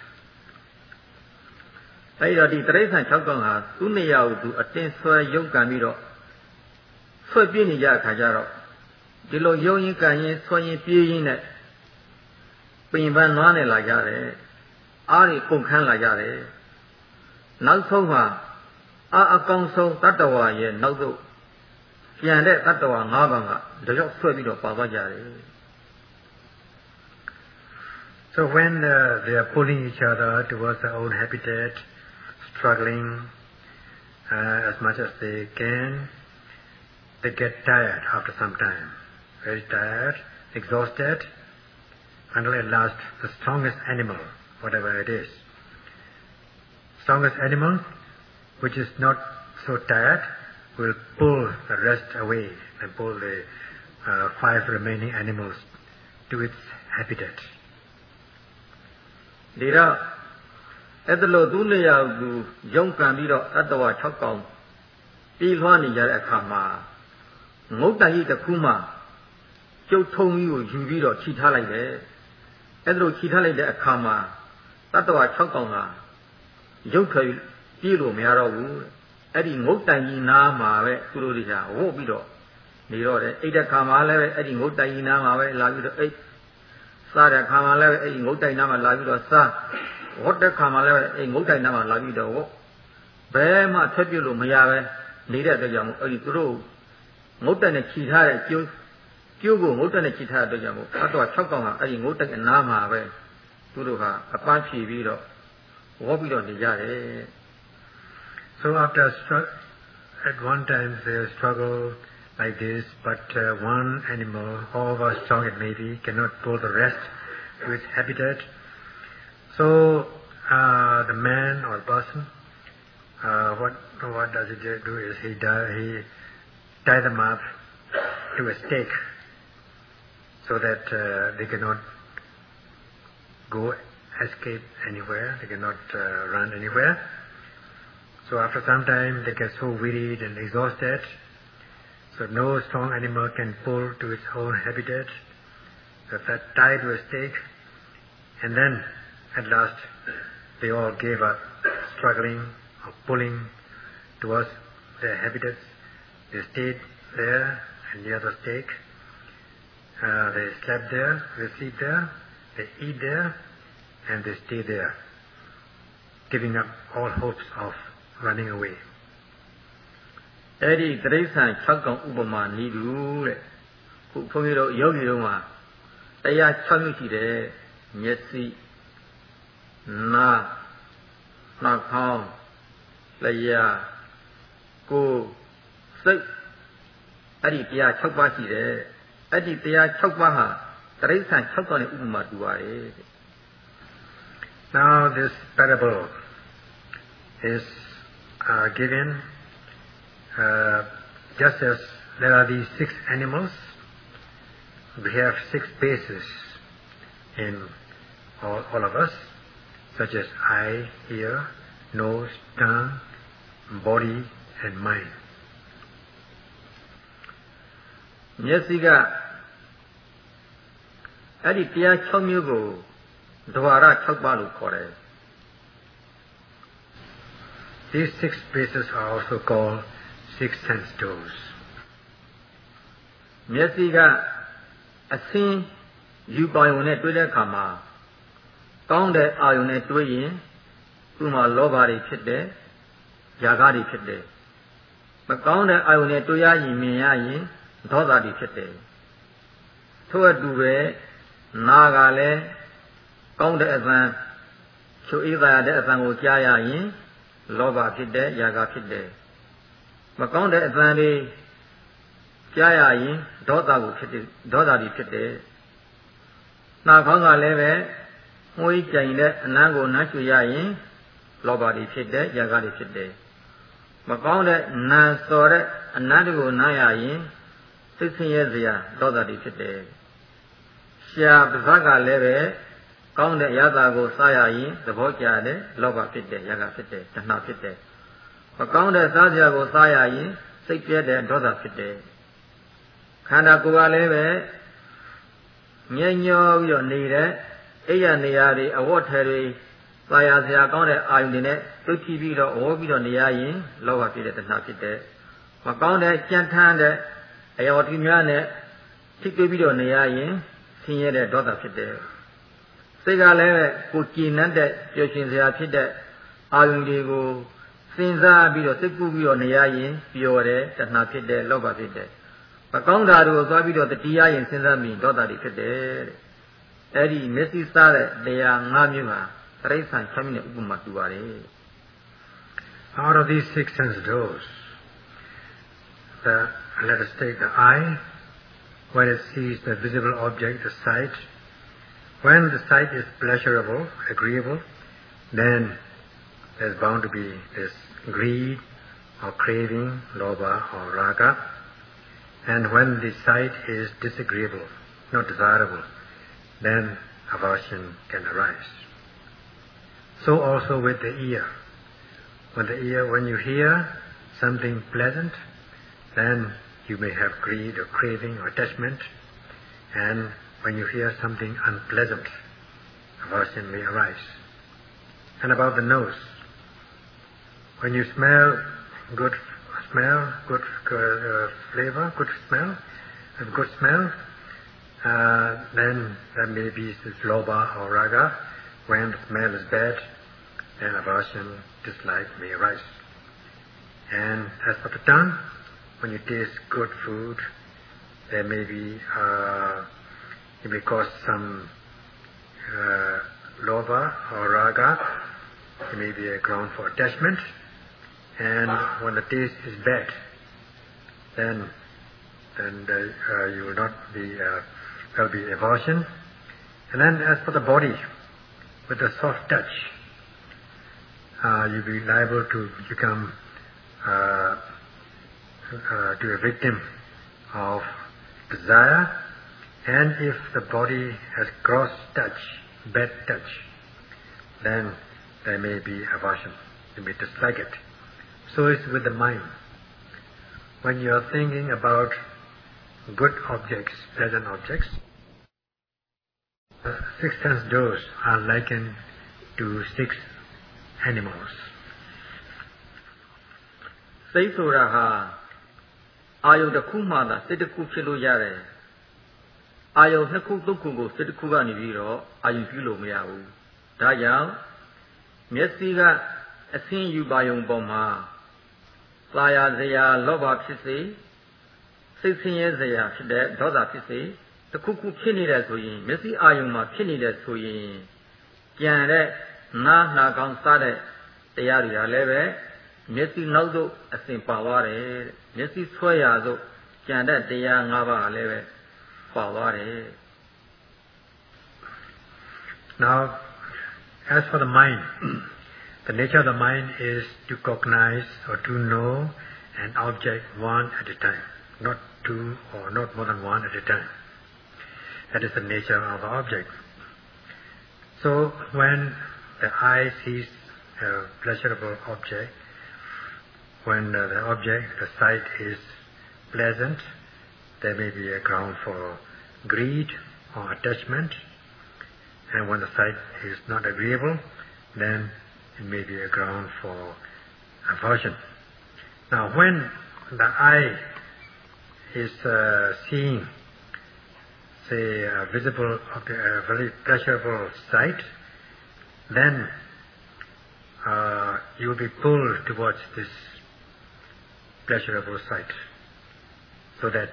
အဲဒီတော့ဒီတရိษံ6កောင်ဟာသူ့နေရာကိုသူအတင်းဆွဲယုံကန်ပြီးတော့ဆွဲပြင်းနေကြအခါကျတော့ ဒီလိုယုံရင်ကန်ရင်ဆွဲရင်ပြေးရင်နဲ့ပင်ပန်းနွားနေလာကြတယ်အားတွေကုန်ခန်းလာကြတယ်နောက်ဆုံးမှာအာအကောင်ဆုံးတတ္တဝါရဲ့နောက်သို့ပြန်တဲ့တတ္တဝါ၅ပါးကတကြောက်ဆွဲပြီးတော့ပါသွားကြတယ် So when uh, they are pulling each other towards their own habitat, struggling uh, as much as they can, they get tired after some time. Very tired, exhausted, until at last the strongest animal, whatever it is, strongest animal, which is not so tired, will pull the rest away and pull the uh, five remaining animals to its habitat. ဒီတော့အဲ့ဒါလို့သူလျောက်သူရုံးကန်ပြီးတော့တတ္တဝါ6កောင်ပြီးလွှမ်းနေကြတဲ့အခါမှာငုတ်တန်ကြီးတစ်ခုမှ ကျုပ်ထုံကြီးကိုယူပြီးတော့ခြိထားလိုက်တယ်အဲ့ဒါလို့ခြိထားလိုက်တဲ့အခါမှာတတ္တဝါ6កောင်ကရုပ်ထွက်ပြေးလို့မရတော့ဘူးအဲ့ဒီငုတ်တန်ကြီးနားမှာပဲသူတို့တွေကဝုတ်ပြီးတော့နေတော့တယ်အိတ်တဲ့ခါမှာလည်းပဲအဲ့ဒီငုတ်တန်ကြီးနားမှာပဲလာပြီးတော့အိတ်စားတဲ့ခါမှာလည်းပဲအဲ့ဒီငုတ်တိုင်နားမှာလာပြီးတော့စားဝတ်တဲ့ခါမှာလည်းပဲအဲ့ဒီငုတ်တိုင်နားမှာလာပြီးတော့ဝတ်ဘယ်မှထွက်ပြလို့မရပဲနေတဲ့အတွက်ကြောင့်အဲ့ဒီသူတို့ငုတ်တိုင်နဲ့ခြိထားတဲ့ကျိုး ကျိုးကိုငုတ်တိုင်နဲ့ခြိထားတဲ့အတွက်ကြောင့်အတော့6កောင်ကအဲ့ဒီငုတ်တိုင်အနားမှာပဲသူတို့ကအပန်းဖြီပြီးတော့ဝတ်ပြီးတော့နေကြတယ် So after at one time they struggle like this, but uh, one animal, however strong it may be, cannot pull the rest to its habitat. So uh, the man or person, uh, what what does he do is he he tie them up to a stake so that uh, they cannot go escape anywhere, they cannot uh, run anywhere. So after some time they get so wearied and exhausted so no strong animal can pull to its own habitat. So that tied to a stake. And then, at last, they all gave up struggling or pulling towards their habitats. They stayed there and near the stake. Uh, they slept there, they sleep there, they eat there, and they stay there, giving up all hopes of running away. အဲ့ဒီတရိษံ6កောင်ဥပမာနီးတူတဲ့ခုဘုန်းကြီးတို့ယောဂီတို့မှာတရား6မျိုးရှိတယ်မျက်စိနားနှာခေါင်းလျှာကိုယ်စိတ်အဲ့ဒီတရား6ပါးရှိတယ် အဲ့ဒီတရား6ပါးဟာတရိษံ6កောင်နဲ့ဥပမာတူပါတယ် Now this parable is uh, given uh, just as there are these six animals, we have six bases in all, all of us, such as eye, ear, nose, tongue, body, and mind. မျက်စိကအဲ့ဒီတရား6မျိုးကိုဒွါရ6ပါးလို့ခေါ်တယ် These six bases are also called six sense doors မျက်စိကအစင်းယူပါယုံနဲ့တွေ့တဲ့အခါမှာကောင်းတဲ့အာယုံနဲ့တွေ့ရင်သူ့မှာလောဘတွေဖြစ်တယ်၊ຢာကတွေဖြစ်တယ်။မကောင်းတဲ့အာယုံနဲ့တွေ့ရရင်မြင်ရရင် ဒေါသတွေဖြစ်တယ်။ထို့အတူပဲနာကလည်းကောင်းတဲ့အသံချိုအေးသာရတဲ့အသံကိုကြားရရင်လောဘဖြစ်တယ်၊ຢာကဖြစ်တယ်။မကောင်းတဲ့အသံတွေကြားရရင်ဒေါသကိုဖြစ်တယ်ဒေါသတွေဖြစ်တယ်နှာခေါင်းကလည်းပဲငွေကြိမ်တဲ့အနမ်းကိုနှမ်းချွေရရင်လောဘတွေဖြစ်တယ်ຢာကတွေဖြစ်တယ်မကောင်းတဲ့နာစော်တဲ့အနမ်းတွေကိုနားရရင် သိဆင်းရဲစရာဒေါသတွေဖြစ်တယ်ရှားပါးစပ်ကလည်းပဲကောင်းတဲ့ရတာကိုစားရရင်သဘောကျတယ်လောဘဖြစ်တယ်ຢာကဖြစ်တယ်တဏှာဖြစ်တယ်မကောင်းတဲ့စားစရာကိုစားရရင်စိတ်ပြည့်တဲ့ဒေါသဖြစ်တယ်ခန္ဓာကိုယ်ကလည်းပဲငြိမ်ညောပြီးတော့နေတဲ့အိယာနေရာတွေအဝတ်ထည်တွေသာယာစရာကောင်းတဲ့အာယုန်တွေနဲ့တွေ့ကြည့်ပြီးတော့ဝေါ်ပြီးတော့နေရရင်လောဘဖြစ်တဲ့တဏှာဖြစ်တဲ့မကောင်းတဲ့ကြံ့ထမ်းတဲ့ အယောတိများနဲ့ထိတွေ့ပြီးတော့နေရရင်ဆင်းရဲတဲ့ဒေါသဖြစ်တဲ့စိတ်ကလည်းကိုကြည်နပ်တဲ့ပျော်ရွှင်စရာဖြစ်တဲ့အာယုန်တွေကိုစဉ်းစားပြီးတော့စိတ်ကူးပြီးတော့နေရရင်ပျော်တယ်တဏှာဖြစ်တယ်လောဘဖြစ်တယ်မကောင်းတာတွေကိုသွားပြီးတော့တတိယရင်စဉ်းစားမိဒေါသတွေဖြစ်တယ်တဲ့အဲ့ဒီမျက်စိစားတဲ့တရား၅မျိုးဟာတရိษံ၆မျိုးနဲ့ဥပမာတူပါတယ် Out of these six sense doors, the, let us take the eye, when it sees the visible object, the sight, when the sight is pleasurable, agreeable, then there's bound to be this greed or craving, lobha or raga. And when the sight is disagreeable, not desirable, then aversion can arise. So also with the ear. When the ear, when you hear something pleasant, then you may have greed or craving or attachment. And when you hear something unpleasant, aversion may arise. And about the nose, when you smell good smell, good uh, flavor, good smell, and good smell, uh, then there may be this lobha or raga. When the smell is bad, then aversion, dislike may arise. And as for the tongue, when you taste good food, there may be, uh, it may cause some uh, lobha or raga. It may be a ground for attachment. And when the taste is bad, then then uh, you will not be uh, there will be aversion. And then as for the body, with the soft touch, uh, you'll be liable to become uh, uh, to a victim of desire. And if the body has gross touch, bad touch, then there may be aversion. You may dislike it. So is with the mind. When you are thinking about good objects, pleasant objects, six sense doors are likened to six animals. စိတ်ဆိုတာဟာ အာယုံတစ်ခုမှသာစိတ်တစ်ခုဖြစ်လို့ရတယ်အာယုံနှစ်ခုသုံးခုကိုစိတ်တစ်ခုကနေပြီးတော့အာယုံပြုလို့မရဘူးဒါကြောင့်မျက်စိကအဆင်းယူပါယုံပေါ်မှာသာယာစရာလောဘဖြစ်စေစိတ်ဆင်းရဲစရာဖြစ်တဲ့ဒေါသဖြစ်စေတခုခုဖြစ်နေတယ်ဆိုရင်မျက်စိအာယုံမှာဖြစ်နေတယ်ဆိုရင်ကြံတဲ့နားနှာကောင်းစားတဲ့တရားတွေကလည်းပဲ မျက်စိနောက်သို့အစဉ်ပါသွားတယ်မျက်စိဆွဲရသို့ကြံတဲ့တရား၅ပါးလည်းပဲပါသွားတယ် Now as for the mind The nature of the mind is to cognize or to know an object one at a time, not two or not more than one at a time. That is the nature of the object. So when the eye sees a pleasurable object, when uh, the object, the sight is pleasant, there may be a ground for greed or attachment. And when the sight is not agreeable, then it may be a ground for aversion. Now, when the eye is uh, seeing, say, a visible, a very pleasurable sight, then uh, you will be pulled towards this pleasurable sight, so that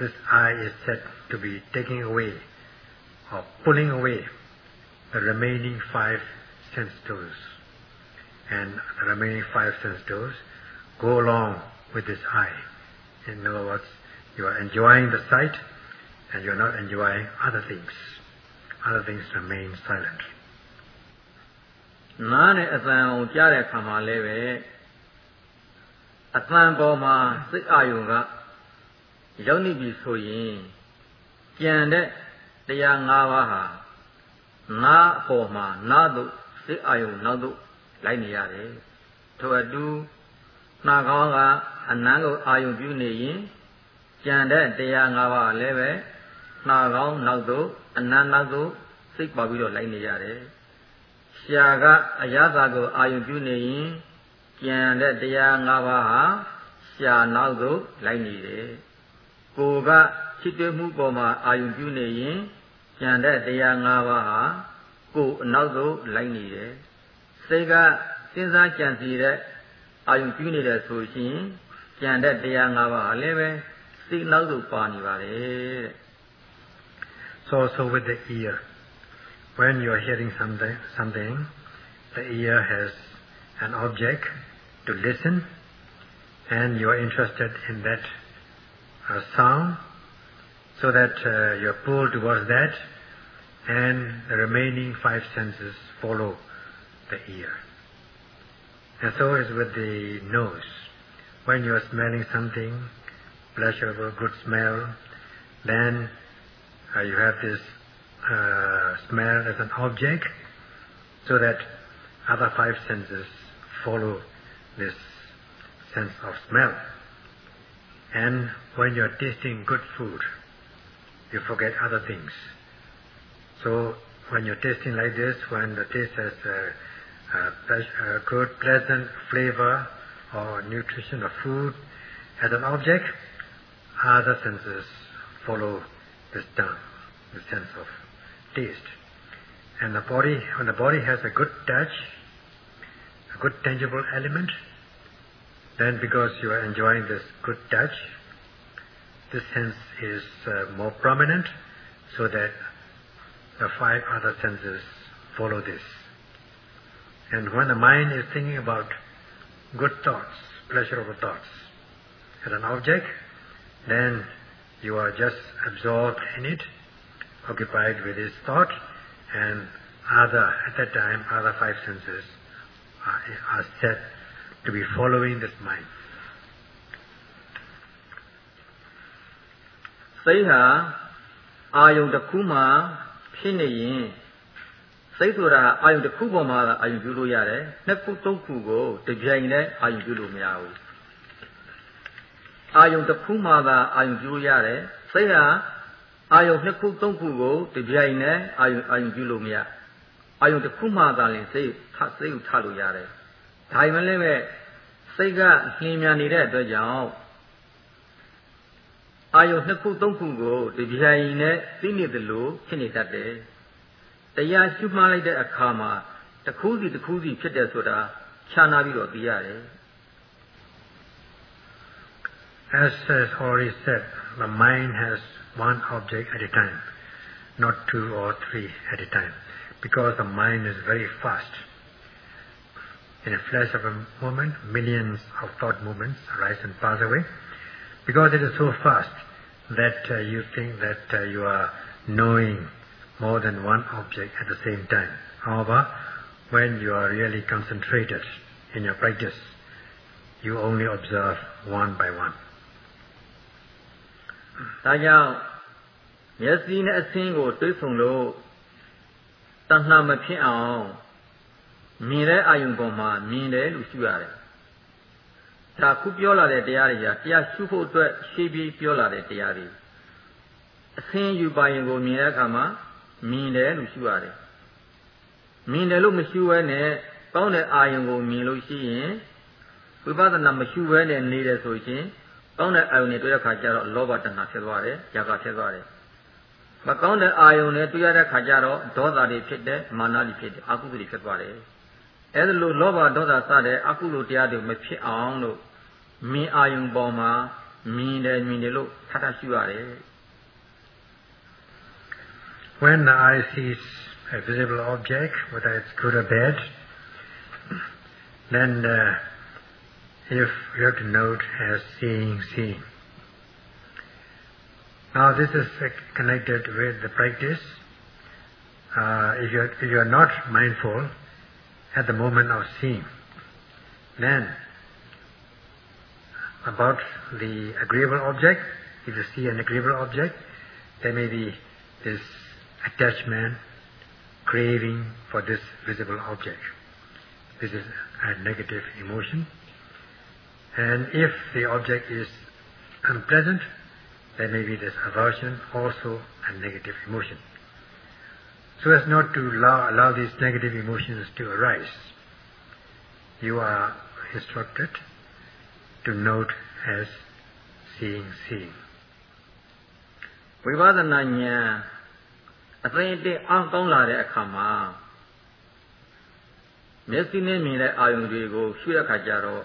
this eye is said to be taking away or pulling away the remaining five sense doors. And the remaining five sense doors go along with this eye. In other words, you are enjoying the sight and you are not enjoying other things. Other things remain silent. နားနဲ့အသံကိုကြားတဲ့အခါမှာလည်းပဲ အသံပေါ်မှာစိတ်အာယုံကရောက်နေပြီဆိုရင်ကြံတဲ့တရား၅ပါးဟာနားအပေါ်မှာနားသို့စိတ်အာယုံနောက်သို့လိုက်နေရတယ်ထို့အတူနှာခေါင်းကအနံကိုအာယုံပြုနေရင်ကြံတဲ့တရား၅ပါးလည်းပဲနှာခေါင်းနောက်သို့အနံနောက်သို့စိတ်ပါပြီးတော့လိုက်နေရတယ်ရှာကအရသာကိုအာယုံပြုနေရင် ကြံတဲ့တရား၅ပါးဟာရှာနောက်သို့လိုက်နေတယ်ကိုယ်ကချစ်တွေ့မှုပေါ်မှာအာယုံပြုနေရင်ကြံတဲ့တရား၅ပါးဟာကိုယ်အနောက်သို့လိုက်နေတယ်စိတ်ကစဉ်းစားကြံစီတဲ့အာယုံပြုနေတယ်ဆိုရှင်ကြံတဲ့တရား၅ပါးဟာလည်းပဲစိတ်နောက်သို့ပါနေပါတယ်တဲ့ So also with the ear when you are hearing something something the ear has an object to listen and you are interested in that uh, sound so that uh, you are pulled towards that and the remaining five senses follow the ear. And so is with the nose. when you're smelling something, pleasurable, good smell, then uh, you have this uh, smell as an object, so that other five senses follow this sense of smell. And when you're tasting good food, you forget other things. So when you're tasting like this, when the taste has a, a, a good, pleasant flavor or nutrition of food as an object, other senses follow this down, the sense of taste. And the body, when the body has a good touch, good tangible element, then because you are enjoying this good touch, this sense is uh, more prominent so that the five other senses follow this. And when the mind is thinking about good thoughts, pleasurable thoughts, as an object, then you are just absorbed in it, occupied with this thought, and other, at that time, other five senses are, are set to be following this mind. စိတ်ဟာအာယုံတစ်ခုမှဖြစ်နေရင်စိတ်ဆိုတာအာယုံတစ်ခုပေါ်မှာအာယုံပြုလို့ရတယ်နှစ်ခုသုံးခုကိုတပြိုင်တည်းအာယုံပြုလို့မရဘူးအာယုံတစ်ခုမှသာအာယုံပြုလို့ရတယ်စိတ်ဟာအာယုံနှစ်ခုသုံးခုကိုတပြိုင်တည်းအာယုံအာယုံပြုလို့မရ အာယုံတစ်ခုမှသာလင်စိတ်ထစိတ်ကိုထလို့ရတယ်ဒါမှလည်းပဲစိတ်ကနှင်းမြန်နေတဲ့အတွက်ကြောင့်အာယုနှစ်ခုသုံးခုကိုဒီပြိုင်နဲ့သိနေတယ်လို့ဖြစ်နေတတ်တယ်တရားရှုမှတ်လိုက်တဲ့အခါမှာတစ်ခုစီတစ်ခုစီဖြစ်တယ်ဆိုတာခြားနာပြီးတော့သိရတယ် As has already said, the mind has one object at a time, not two or three at a time, because the mind is very fast. in a flash of a moment, millions of thought movements arise and pass away. Because it is so fast that uh, you think that uh, you are knowing more than one object at the same time. However, when you are really concentrated in your practice, you only observe one by one. ဒါကြောင့် မျက်စိနဲ့အဆင်းကိုတွေးဆုံလို့တဏှာမဖြစ်အောင်မြင်တဲ့အာယုံပေါ်မှာမြင်တယ်လို့ရှုရတယ်။ဒါခုပြောလာတဲ့တရားတွေကတရားရှုဖို့အတွက်ရှေးပြီးပြောလာတဲ့တရားတွေအဆင်းယူပါရင်ကိုမြင်တဲ့အခါမှာမြင်တယ်လို့ရှုရတယ်။မြင်တယ်လို့မရှုဘဲနဲ့ကောင်းတဲ့အာယုံကိုမြင်လို့ရှိရင်ဝိပဿနာမရှုဘဲနဲ့နေတယ်ဆိုရင်ကောင်းတဲ့အာယုံနဲ့တွေ့တဲ့ခါကျတော့လောဘတဏှာဖြစ်သွားတယ်၊ຢာကဖြစ်သွားတယ်။ မကောင်းတဲ့အာယုံနဲ့တွေ့ရတဲ့ခါကျတော့ဒေါသတွေဖြစ်တယ်၊မာနတွေဖြစ်တယ်၊အကုသိုလ်တွေဖြစ်သွားတယ်။အဲဒါလိုလောဘဒေါသစတဲ့အကုသိုလ်တရားတွေမဖြစ်အောင်လို့မြင်အာယုံပေါ်မှာမြင်တယ်မြင်တယ်လို့ထထရှိရတယ် When the eye sees a visible object, whether it's good or bad, then uh, if you have to note as seeing, seeing. Now this is connected with the practice. Uh, if, you're, if you're not mindful, at the moment of seeing. Then, about the agreeable object, if you see an agreeable object, there may be this attachment, craving for this visible object. This is a negative emotion. And if the object is unpleasant, there may be this aversion, also a negative emotion so as not to allow, allow these negative emotions to arise. You are instructed to note as seeing, seeing. ဝိပဿနာဉာဏ်အသိအတိအောင်ကောင်းလာတဲ့အခါမှာမျက်စိနဲ့မြင်တဲ့အာယုံတွေကိုရှုရခါကြတော့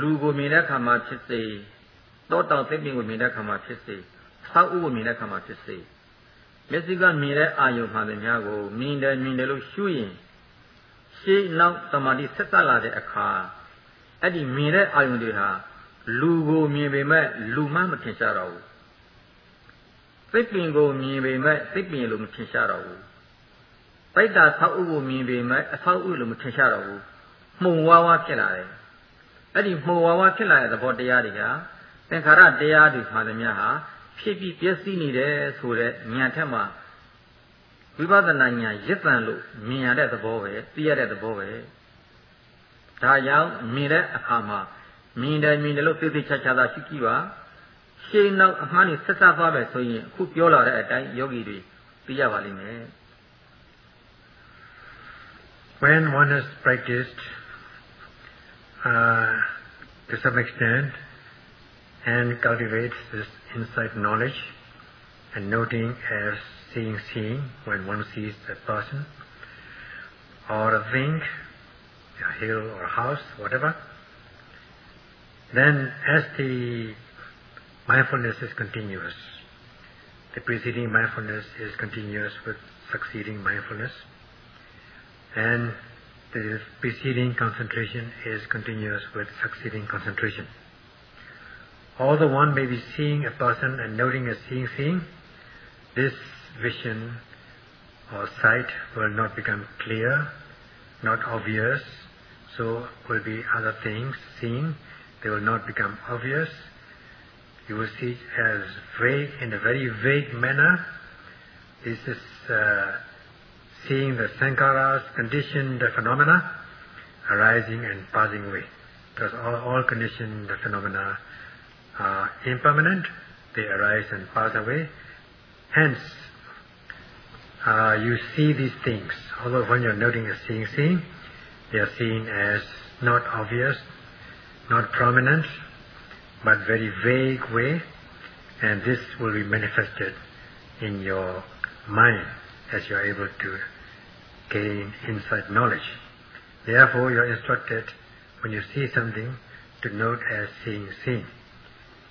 လူကိုမြင်တဲ့အခါမှာဖြစ်စေ တောတောင်သိပ္ပင်ကိုမြင်တဲ့အခါမှာဖြစ်စေဆောက်ဥကိုမြင်တဲ့အခါမှာဖြစ်စေမျက်စိကမြင်တဲ့အာယုံမှန်တဲ့များကိုမြင်တယ်မြင်တယ်လို့ရှုရင်ရှေးနောက်တမာတိဆက်သက်လာတဲ့အခါအဲ့ဒီမြင်တဲ့အာယုံတွေဟာလူကိုမြင်ပေမဲ့လူမှမထင်ရှားတော့ဘူးစိတ်ပင်ကိုမြင်ပေမဲ့စိတ်ပင်လို့မထင်ရှားတော့ဘူးတိုက်တာဆောက်ဥကိုမြင်ပေမဲ့အဆောက်ဥလို့မထင်ရှားတော့ဘူးမှုံဝါးဝါဖြစ်လာတယ်အဲ့ဒီမှုဝါဝဖြစ်လာတဲ့သဘောတရားတွေက သင်္ခါရတရားတွေမှလည်းများဟာဖြစ်ပြီးပြည့်စည်နေတယ်ဆိုတဲ့ဉာဏ်ထက်မှဝိပဿနာဉာဏ်ရစ်တန်လို့မြင်ရတဲ့သဘောပဲသိရတဲ့သဘောပဲဒါကြောင့်မြင်တဲ့အခါမှာမြင်တယ်မြင်တယ်လို့သိသိချာချာသာရှိကြည့်ပါရှင်းနောက်အမှန်နဲ့ဆက်ဆက်သွားပဲဆိုရင်အခုပြောလာတဲ့အတိုင်းယောဂီတွေသိရပါလိမ့်မယ် When one has practiced uh, to some extent and cultivates this insight knowledge and noting as seeing seeing when one sees a person or a thing, a hill or a house, whatever, then as the mindfulness is continuous, the preceding mindfulness is continuous with succeeding mindfulness, and the preceding concentration is continuous with succeeding concentration. Although one may be seeing a person and noting as seeing seeing, this vision or sight will not become clear, not obvious, so will be other things seen they will not become obvious. You will see as vague, in a very vague manner. This is uh, seeing the sankharas, conditioned phenomena, arising and passing away. Because all, all conditioned phenomena are impermanent, they arise and pass away. Hence, uh, you see these things. Although when you're noting as seeing, seeing, they are seen as not obvious, not prominent, but very vague way, and this will be manifested in your mind as you are able to gain insight knowledge. Therefore, you are instructed when you see something to note as seeing seeing.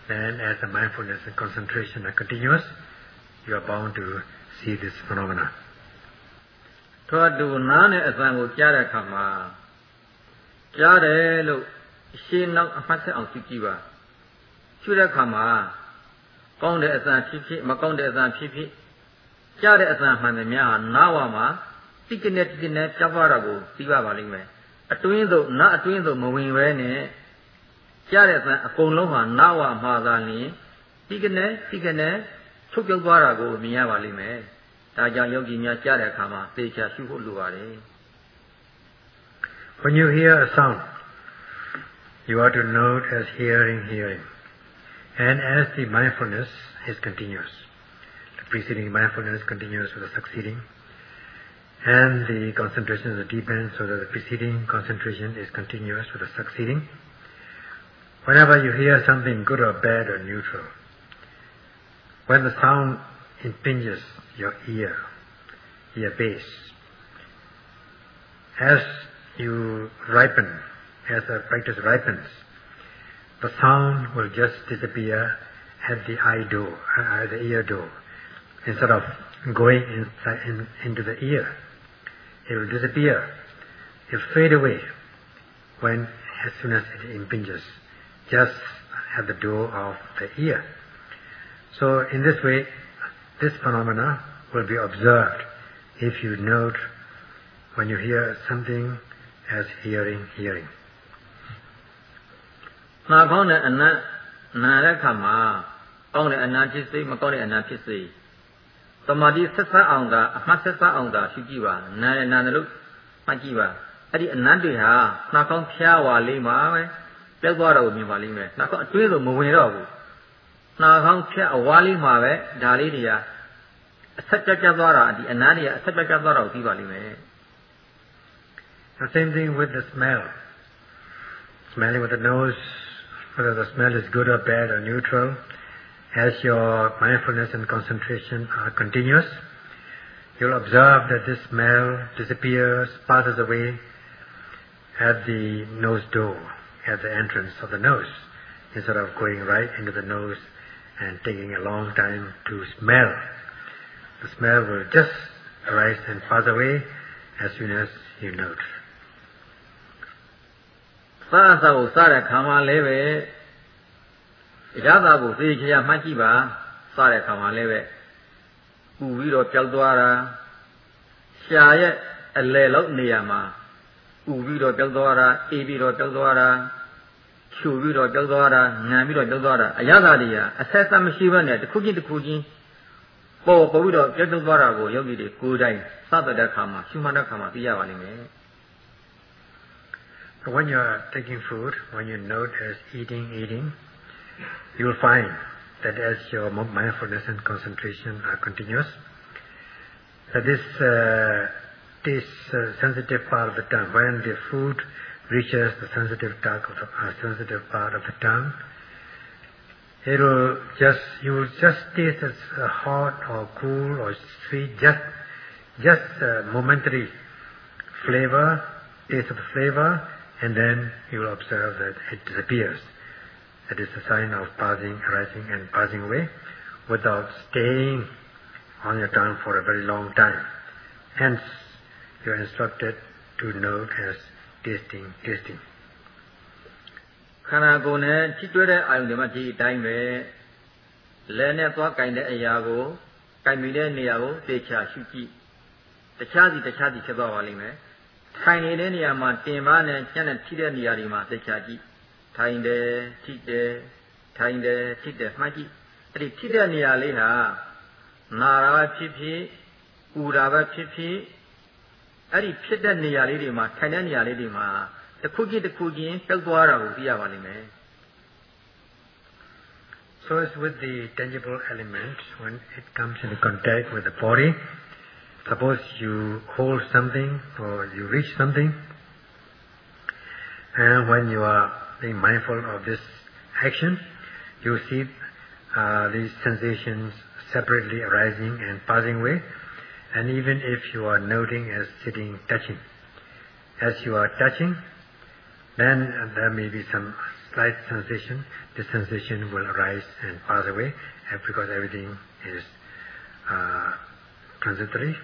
And as the mindfulness and concentration are continuous, you are bound to see this phenomena. ထို့အတူနားနဲ့အသံကိုကြားတဲ့အခါမှာကြားတယ်လို့ရှင်းနောက်အမှတ်ဆက်အောင်ကြည့်ကြည့်ပါရှုတဲ့အခါမှာကောင်းတဲ့အသံဖြစ်ဖြစ်မကောင်းတဲ့အသံဖြစ်ဖြစ်ကြားတဲ့အသံမှန်တယ်များဟာနားဝါမှာတိကနဲ့တိကနဲ့ကြောက်ရတာကိုသိပါပါလိမ့်မယ်အတွင်းသို့နားအတွင်းသို့မဝင်ဘဲနဲ့ ကြားတဲ့အသံအကုန်လုံးဟာနားဝါမှာသာလျှင်တိကနဲ့တိကနဲ့ထုတ်ပြုတ်သွားတာကိုမြင်ရပါလိမ့်မယ်ဒါကြောင့်ယောဂီများကြားတဲ့အခါမှာသေချာရှုဖို့လိုပါတယ် When you hear a sound you are to note as hearing, hearing. And as the mindfulness is continuous, the preceding mindfulness continues with the succeeding, and the concentration is deepened so that the preceding concentration is continuous with the succeeding. Whenever you hear something good or bad or neutral, when the sound impinges your ear, ear base, as you ripen as the practice ripens, the sound will just disappear at the eye door, uh, the ear door, instead of going inside, in, into the ear. It will disappear. It will fade away when, as soon as it impinges, just at the door of the ear. So in this way, this phenomena will be observed if you note when you hear something as hearing, hearing. နှာခေါင်းနဲ့အနံ့နာတဲ့ခါမှာကောင်းတဲ့အနံ့ဖြစ်စေမကောင်းတဲ့အနံ့ဖြစ်စေတမာတိဆက်ဆက်အောင်သာအမှတ်ဆက်ဆက်အောင်သာရှိကြည့်ပါနာရနာလို့မှတ်ကြည့်ပါအဲ့ဒီအနံ့တွေဟာနှာခေါင်းဖျားဝါလေးမှာပဲ ပြောက်သွားတော့မြင်ပါလိမ့်မယ်နှာခေါင်းအတွင်းဆိုမဝင်တော့ဘူးနှာခေါင်းဖျားအဝါလေးမှာပဲဒါလေးတွေကအဆက်ပြတ်ပြတ်သွားတာဒီအနံ့တွေကအဆက်ပြတ်ပြတ်သွားတော့ပြီးပါလိမ့်မယ် The same thing with the smell. Smelling with the nose whether the smell is good or bad or neutral, as your mindfulness and concentration are continuous, you'll observe that this smell disappears, passes away at the nose door, at the entrance of the nose, instead of going right into the nose and taking a long time to smell. The smell will just arise and pass away as soon as you note. စားအစာကိုစားတဲ့ခါမှလည်းပဲရသာကိုသေချာမှတ်ကြည့်ပါစားတဲ့ခါမှလည်းပဲပူပြီးတော့ပျောက်သွားတာရှာရဲ့အလယ်လောက်နေရာမှာ ပူပြီးတော့ပျောက်သွားတာအေးပြီးတော့ပျောက်သွားတာဖြူပြီးတော့ကြောက်သွားတာငံပြီးတော့ကြောက်သွားတာအရသာတွေကအဆက်ဆက်မရှိဘဲနဲ့တစ်ခုချင်းတစ်ခုချင်းပေါ်ပေါ်ပြီးတော့ကြောက်ကြောက်သွားတာကိုယောဂီတွေကိုယ်တိုင်စတဲ့အခါမှာရှုမှတ်တဲ့အခါမှာသိရပါလိမ့်မယ် When you are taking food, when you note as eating, eating, you will find that as your mindfulness and concentration are continuous, that this uh, this uh, sensitive part of the tongue, when the food reaches the sensitive part of the uh, sensitive part of the tongue, it will just you will just taste as uh, hot or cool or sweet, just just momentary flavor, taste of the flavor, and then you will observe that it disappears. That is a sign of passing, arising, and passing away, without staying on your tongue for a very long time. Hence, you are instructed to note as tasting, tasting. ခန္ဓာကိုယ်နဲ့ထိတွေ့တဲ့အာယုန်တွေမှာဒီအတိုင်းပဲလဲနဲ့သွားကင်တဲ့အရာကိုကင်မိတဲ့နေရာကိုသေချာရှုကြည့်တခြားစီတခြားစီဖြစ်သွားပါလိမ့်မယ်ထိုင်နေတဲ့နေရာမှာတင်ပါနဲ့ညက်နဲ့ထိတဲ့နေရာတွေမှာသေချာကြည့်ထိုင်တယ်ထိတယ်ထိုင်တယ်ထိတယ်မှတ်ကြည့်အဲ့ဒီထိတဲ့နေရာလေးဟာနာတာပဲဖြစ်ဖြစ်ပူတာပဲဖြစ်ဖြစ် အဲ့ဒီဖြစ်တဲ့နေရာလေးတွေမှာထိုင်တဲ့နေရာလေးတွေမှာတစ်ခုချင်းတစ်ခုချင်းပျောက်သွားတာကိုသိရပါလိမ့်မယ် So as with the tangible element, when it comes into contact with the body, suppose you hold something or you reach something, and when you are being mindful of this action, you see uh, these sensations separately arising and passing away, and even if you are noting as sitting, touching, as you are touching, then there may be some slight sensation. The sensation will arise and pass away because everything is uh, transitory.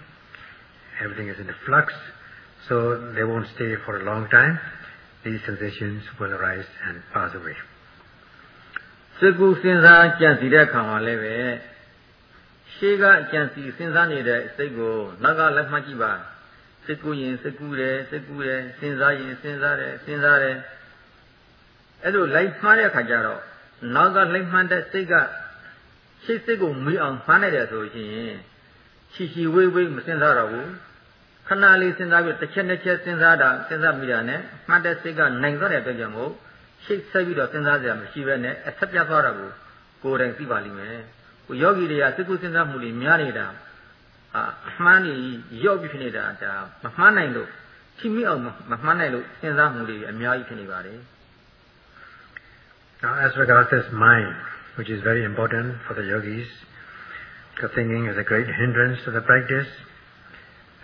Everything is in the flux, so they won't stay for a long time. These sensations will arise and pass away. စကုစဉ်းစားကြံစီတဲ့အခါမှာလည်းပဲ ရှေးကအကြံစီစဉ်းစားနေတဲ့စိတ်ကိုနောက်ကလက်မှတ်ကြည့်ပါစိတ်ကူးရင်စိတ်ကူးတယ်စိတ်ကူးတယ်စဉ်းစားရင်စဉ်းစားတယ်စဉ်းစားတယ်အဲ့လိုလိုက်မှားတဲ့အခါကျတော့နောက်ကလိုက်မှန်းတဲ့စိတ်ကရှေ့စိတ်ကိုမီးအောင်မှားနိုင်တယ်ဆိုရင်ချီချီဝေးဝေးမစဉ်းစားတော့ဘူးခဏလေးစဉ်းစားပြီးတစ်ချက်တစ်ချက်စဉ်းစားတာစဉ်းစားမိတာနဲ့မှတ်တဲ့စိတ်ကနိုင်သွားတဲ့အတွက်ကြောင့်မို့ရှေ့ဆက်ပြီးတော့စဉ်းစားကြရမရှိပဲနဲ့အဆက်ပြတ်သွားတာကိုကိုယ်တိုင်သိပါလိမ့်မယ်ကို ယောဂီတွေကစိတ်ကူးစဉ်းစားမှုတွေများနေတာအာမှန်းနေရော့ပြီးဖြစ်နေတာဒါမမှန်းနိုင်လို့ထိမိအောင်မမှန်းနိုင်လို့စဉ်းစားမှုတွေအများကြီးဖြစ်နေပါတယ် Now as regards this mind, which is very important for the yogis, because thinking is a great hindrance to the practice,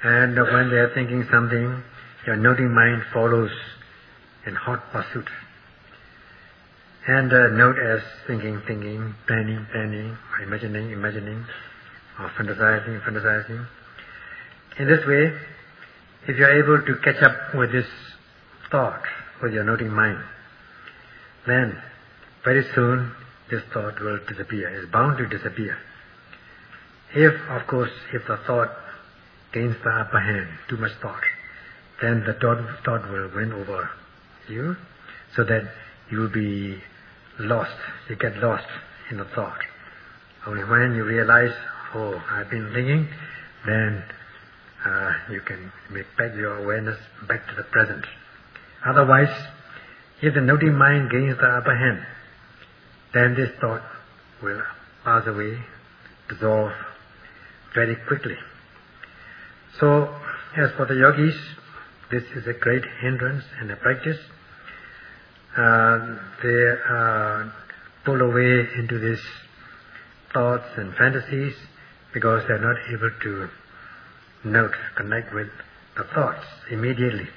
and when they are thinking something, your noting mind follows in hot pursuit. and uh, note as thinking, thinking, planning, planning, or imagining, imagining, or fantasizing, fantasizing. In this way, if you are able to catch up with this thought, with your noting mind, then very soon this thought will disappear, is bound to disappear. If, of course, if the thought gains the upper hand, too much thought, then the thought, thought will win over you, so that you will be lost, you get lost in the thought. Only when you realize, oh, I've been thinking, then uh, you can make back your awareness back to the present. Otherwise, if the noting mind gains the upper hand, then this thought will pass away, dissolve very quickly. So, as for the yogis, this is a great hindrance in the practice. Uh, they are pulled away into these thoughts and fantasies because they are not able to note, connect with the thoughts immediately.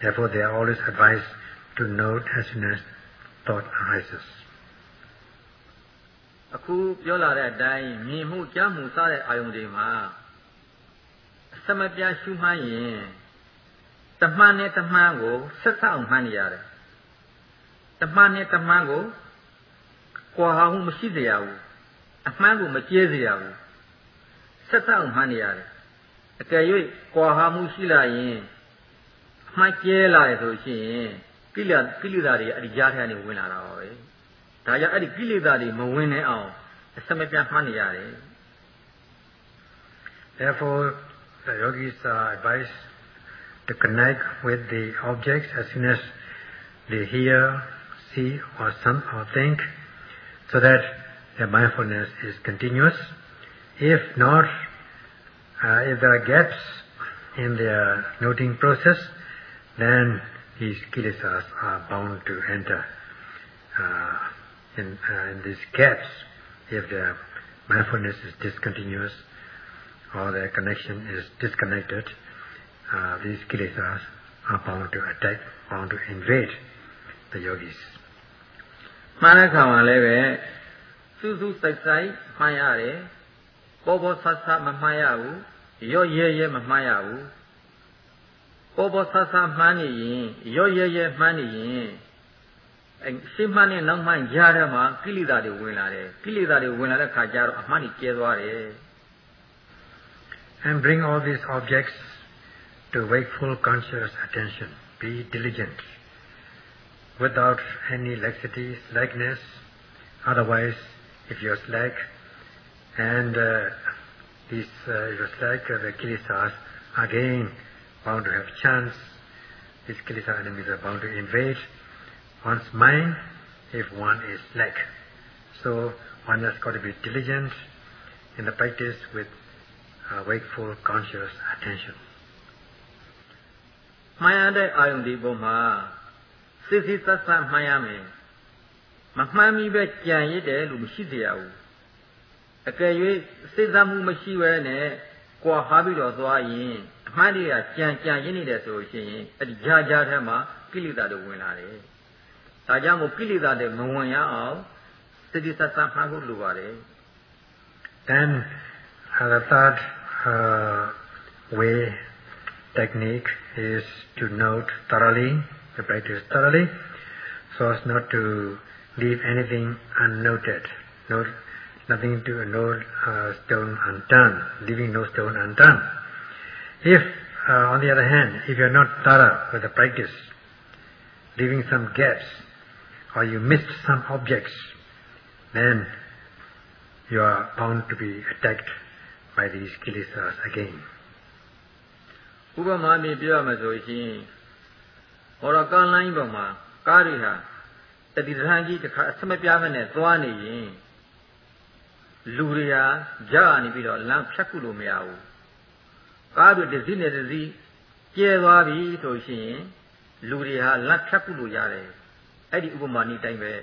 Therefore, they are always advised to note as soon as thought arises. အခုပြောလာတဲ့အတိုင်းမြင်မှုကြားမှုစတဲ့အာယုန်တွေမှာအစမပြရှုမှန်းရင်တ မှန်နဲ့တမှန်ကိုဆက်ဆက်အောင်မှန်းနေရတယ်တမှန်နဲ့တမှန်ကိုကွာဟမှုမရှိစေရဘူးအမှန်ကိုမကျဲစေရဘူးဆက်ဆက်အောင်မှန်းနေရတယ်အကယ်၍ကွာဟမှုရှိလာရင်အမှန်ကျဲလာရဆိုရှင်ကိလေသာကိလေသာတွေအဲ့ဒီကြားထဲကနေဝင်လာတာပါပဲဒါကြောင့်အဲ့ဒီကိလေသာတွေမဝင်နေအောင်အစမပြတ်မှတ်နေရတယ် Therefore, the yogis are advised to connect with the objects as soon as they hear, see, or some or think, so that their mindfulness is continuous. If not, uh, if there are gaps in their noting process, then these kilesas are bound to enter uh, in, uh, in these gaps. If their mindfulness is discontinuous or their connection is disconnected, uh, these kilesas are bound to attack, bound to invade the yogis. မှန်တဲ့ခါမှာလည်းပဲစူးစူးစိုက်စိုက်မှန်ရတယ်ပေါ်ပေါ်ဆဆမမှန်ရဘူးရော့ရဲရဲမမှန်ရဘူးပေါ်ပေါ်ဆဆမှန်နေရင်ရော့ရဲရဲမှန်နေရင်အဲရှင်းမှန်နဲ့နောက်မှန်ကြားထဲမှာကိလေသာတွေဝင်လာတယ်ကိလေသာတွေဝင်လာတဲ့ခါကျတော့အမှန်ကြီးကျဲသွားတယ် And bring all these objects to wakeful conscious attention. Be diligent. Without any laxity, slackness. Otherwise, if you're slack, and uh, these, uh, if you're slack, the kilesas again bound to have chance. These kilesa enemies are bound to invade one's mind if one is slack. So one has got to be diligent in the practice with uh, wakeful, conscious attention. မှန်ရတဲ့အာယုန်ဒီပုံမှာစစ်စစ်ဆက်ဆက်မှန်ရမယ်မမှန်မိပဲကြံရစ်တယ်လို့မရှိစေရဘူးအကယ်၍စိတ်သမှုမရှိဘဲနဲ့ကြွာဟာပြီးတော့သွားရင်အမှန်တွေကကြံကြံရစ်နေတယ်ဆိုလို့ရှိရင်အဲ့ဒီကြာကြာထဲမှာကိလေသာတွေဝင်လာတယ်ဒါကြောင့်မို့ကိလေသာတွေမဝင်ရအောင်စိတ်ဆက်ဆက်မှန်ဖို့လိုပါတယ် Then uh, the third uh, way, technique, is to note thoroughly, to practice thoroughly, so as not to leave anything unnoted. Note, nothing to no uh, stone unturned, leaving no stone unturned. If, uh, on the other hand, if you are not thorough with the practice, leaving some gaps, or you missed some objects, then you are bound to be attacked by these kilesas again. ဥပမာမြင်ပြောရမယ်ဆိုရင်ဟောတော့ကားလိုင်းပေါ်မှာကားတွေဟာတတိထန်ကြီးတစ်ခါအစမပြားမနဲ့သွားနေရင်လူတွေဟာကြာနေပြီးတော့လမ်းဖြတ်ခုလို့မရဘူးကားတွေတစ်စီးနဲ့တစ်စီးကျဲသွားပြီဆိုရှင်လူတွေဟာလမ်းဖြတ်ခုလို့ရတယ်အဲ့ဒီဥပမာနည်းတိုင်းပဲ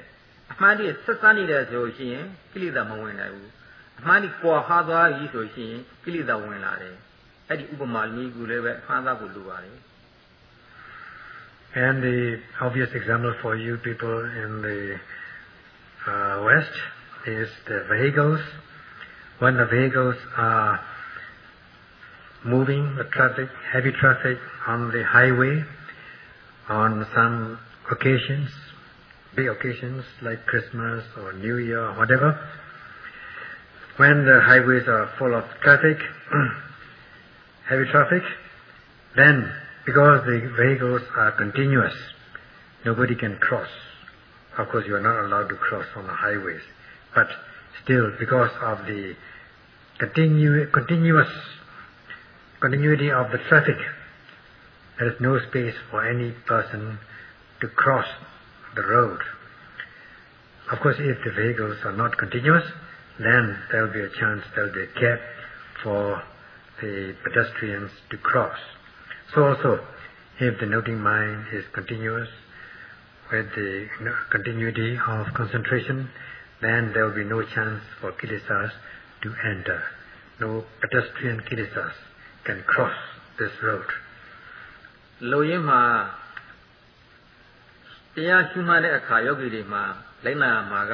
အမှန်တည်းဆက်စပ်နေတယ်ဆိုရှင်ကိလေသာမဝင်နိုင်ဘူးအမှန်တည်းကွာဟာသွားပြီဆိုရှင်ကိလေသာဝင်လာတယ် အဲ့ဒီဥပမာနည်းကူလည်းပဲအမှားသားကိုလိုပါတယ် And the obvious example for you people in the uh, West is the vehicles. When the vehicles are moving, the traffic, heavy traffic on the highway, on some occasions, big occasions like Christmas or New Year or whatever, when the highways are full of traffic, heavy traffic, then because the vehicles are continuous, nobody can cross. Of course, you are not allowed to cross on the highways, but still, because of the continu- continuous continuity of the traffic, there is no space for any person to cross the road. Of course, if the vehicles are not continuous, then there will be a chance, there will be a gap for the pedestrians to cross. So also, if the noting mind is continuous with the continuity of concentration, then there will be no chance for kilesas to enter. No pedestrian kilesas can cross this road. လူရင်းမှာတရားရှုမှတ်တဲ့အခါယောဂီတွေမှာလိုက်နာမှာက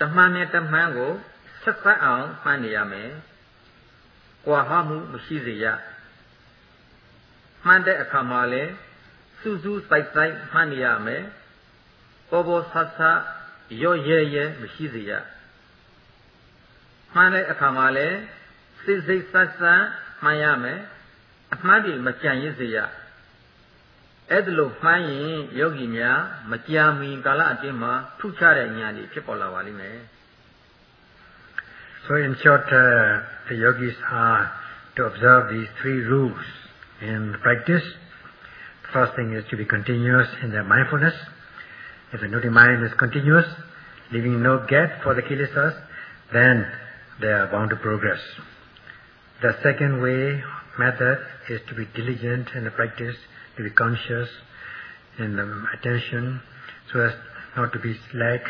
တမန်နဲ့တမန်ကိုဆက်ဆက်အောင်မှတ်နေရမယ်။ ကြွာဟမှုမရှိစေရ။မှန်တဲ့အခါမှာလည်းစူးစူးစိုက်စိုက်မှတ်နေရမယ်။ပေါ်ပေါ်ဆဆရော့ရဲရဲမရှိစေရ။မှန်တဲ့အခါမှာလည်းစိတ်စိတ်ဆဆမှန်ရမယ်။အမှန်ဒီမကြံရစ်စေရအဲ့ဒါလို့မှန်းရင်ယောဂီများမကြာမီကာလအတွင်းမှာထုချတဲ့ဉာဏ်ကြီးဖြစ်ပေါ်လာပါလိမ့်မယ် So in short, uh, the yogis are to observe these three rules in practice. The first thing is to be continuous in their mindfulness. If the noti mind is continuous, leaving no gap for the kilesas, then they are bound to progress. The second way, method, is to be diligent in the practice to be conscious in the attention so as not to be slack,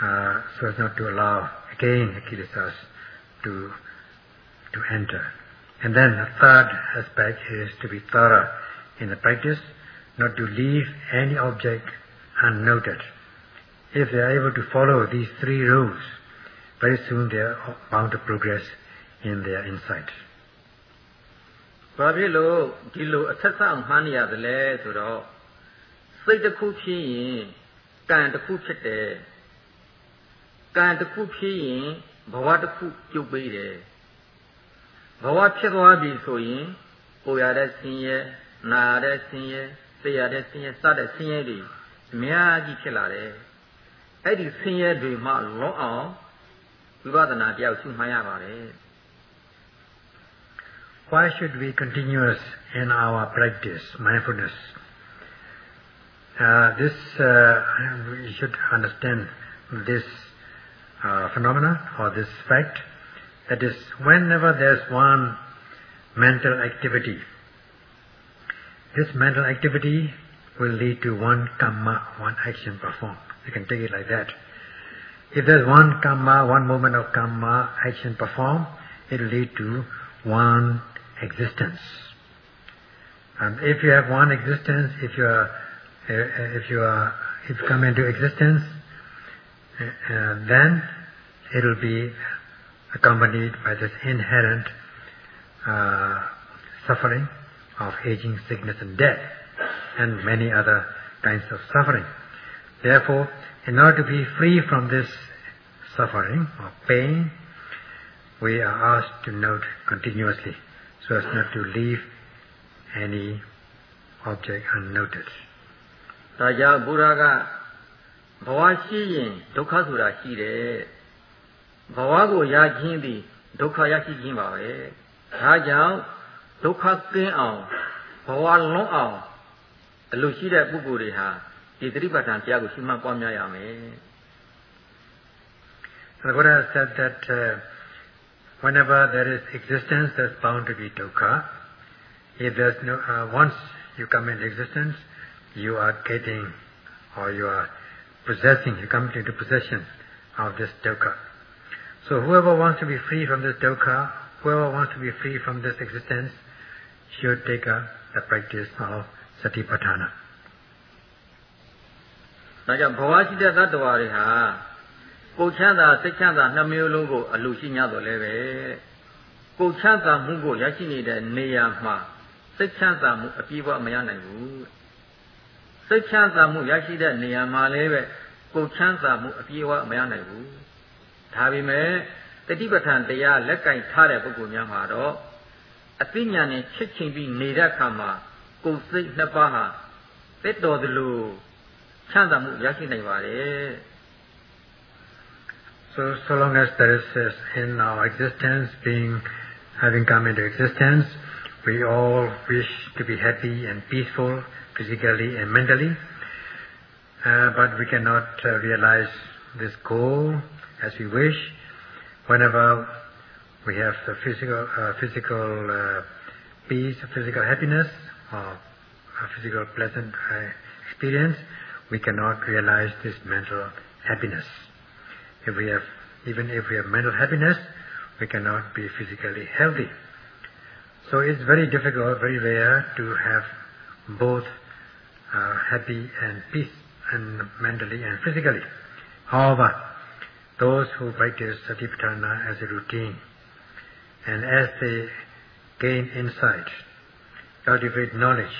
uh, so as not to allow again the kilesas to, to enter. And then the third aspect is to be thorough in the practice, not to leave any object unnoted. If they are able to follow these three rules, very soon they are bound to progress in their insight. ဘာဖြစ်လို့ဒီလိုအဆက်ဆက်မှန်းနေရတယ်လဲဆိုတော့စိတ်တစ်ခုဖြစ်ရင်ကံတစ်ခုဖြစ်တယ် ကံတစ်ခုဖြစ်ရင်ဘဝတစ်ခုပြုတ်ပေးတယ်ဘဝဖြစ်သွားပြီဆိုရင်ကိုရတဲ့ဆင်းရဲနာရတဲ့ဆင်းရဲသိရတဲ့ဆင်းရဲစတဲ့ဆင်းရဲတွေအများကြီးဖြစ်လာတယ်အဲ့ဒီဆင်းရဲတွေမှလွတ်အောင်ဝိပဿနာတရားရှုမှတ်ရပါတယ် Why should we continue in our practice, mindfulness? Uh, this, uh, we should understand this uh, phenomenon or this fact. That is, whenever there's one mental activity, this mental activity will lead to one karma, one action performed. You can take it like that. If there's one karma, one moment of karma action performed, it will lead to one existence. And if you have one existence, if you are, uh, if you are, if you come into existence, uh, then it will be accompanied by this inherent uh, suffering of aging, sickness, and death, and many other kinds of suffering. Therefore, in order to be free from this suffering or pain, we are asked to note continuously so as not to leave any object unnoted. ဒါကြောင့်ဘုရားက ဘဝရှိရင်ဒုက္ခဆိုတာရှိတယ်ဘဝကိုရခြင်းသည်ဒုက္ခရရှိခြင်းပါပဲဒါကြောင့်ဒုက္ခကင်းအောင်ဘဝလွတ်အောင်အလိုရှိတဲ့ပုဂ္ဂိုလ်တွေဟာဒီသတိပဋ္ဌာန်တရားကိုရှုမှတ်ပွားများရမယ် The Buddha said that uh, Whenever there is existence, there's bound to be dukkha. If there's no, uh, once you come into existence, you are getting or you are possessing, you come into possession of this dukkha. So whoever wants to be free from this dukkha, whoever wants to be free from this existence, should take up the practice of satipatthana. ဒါကြောင့်ဘဝရှိတဲ့သတ္တဝါတွေဟာကိုချမ်းသာစိတ်ချမ်းသာနှစ်မျိုးလုံးကိုအလိုရှိ냐တော့လဲပဲကိုချမ်းသာမှုကိုရရှိနေတဲ့နေရာမှာစိတ်ချမ်းသာမှုအပြည့်အဝမရနိုင်ဘူး စိတ်ချမ်းသာမှုရရှိတဲ့နေရာမှာလည်းပဲကိုချမ်းသာမှုအပြည့်အဝမရနိုင်ဘူးဒါပေမဲ့တတိပဋ္ဌာန်တရားလက်ကင်ထားတဲ့ပုဂ္ဂိုလ်များမှာတော့အသိဉာဏ်နဲ့ချစ်ချင်းပြီးနေတဲ့အခါမှာကိုယ်စိတ်နှစ်ပါးဟာတက်တော်သလိုချမ်းသာမှုရရှိနိုင်ပါတယ် So, so long as there is in our existence being, having come into existence, we all wish to be happy and peaceful physically and mentally, uh, but we cannot uh, realize this goal as we wish. Whenever we have the physical, uh, physical uh, peace, physical happiness, or a physical pleasant uh, experience, we cannot realize this mental happiness. If we have, even if we have mental happiness, we cannot be physically healthy. So it's very difficult, very rare to have both uh, happy and peace, and mentally and physically. However, those who practice satipatthana as a routine, and as they gain insight, cultivate knowledge,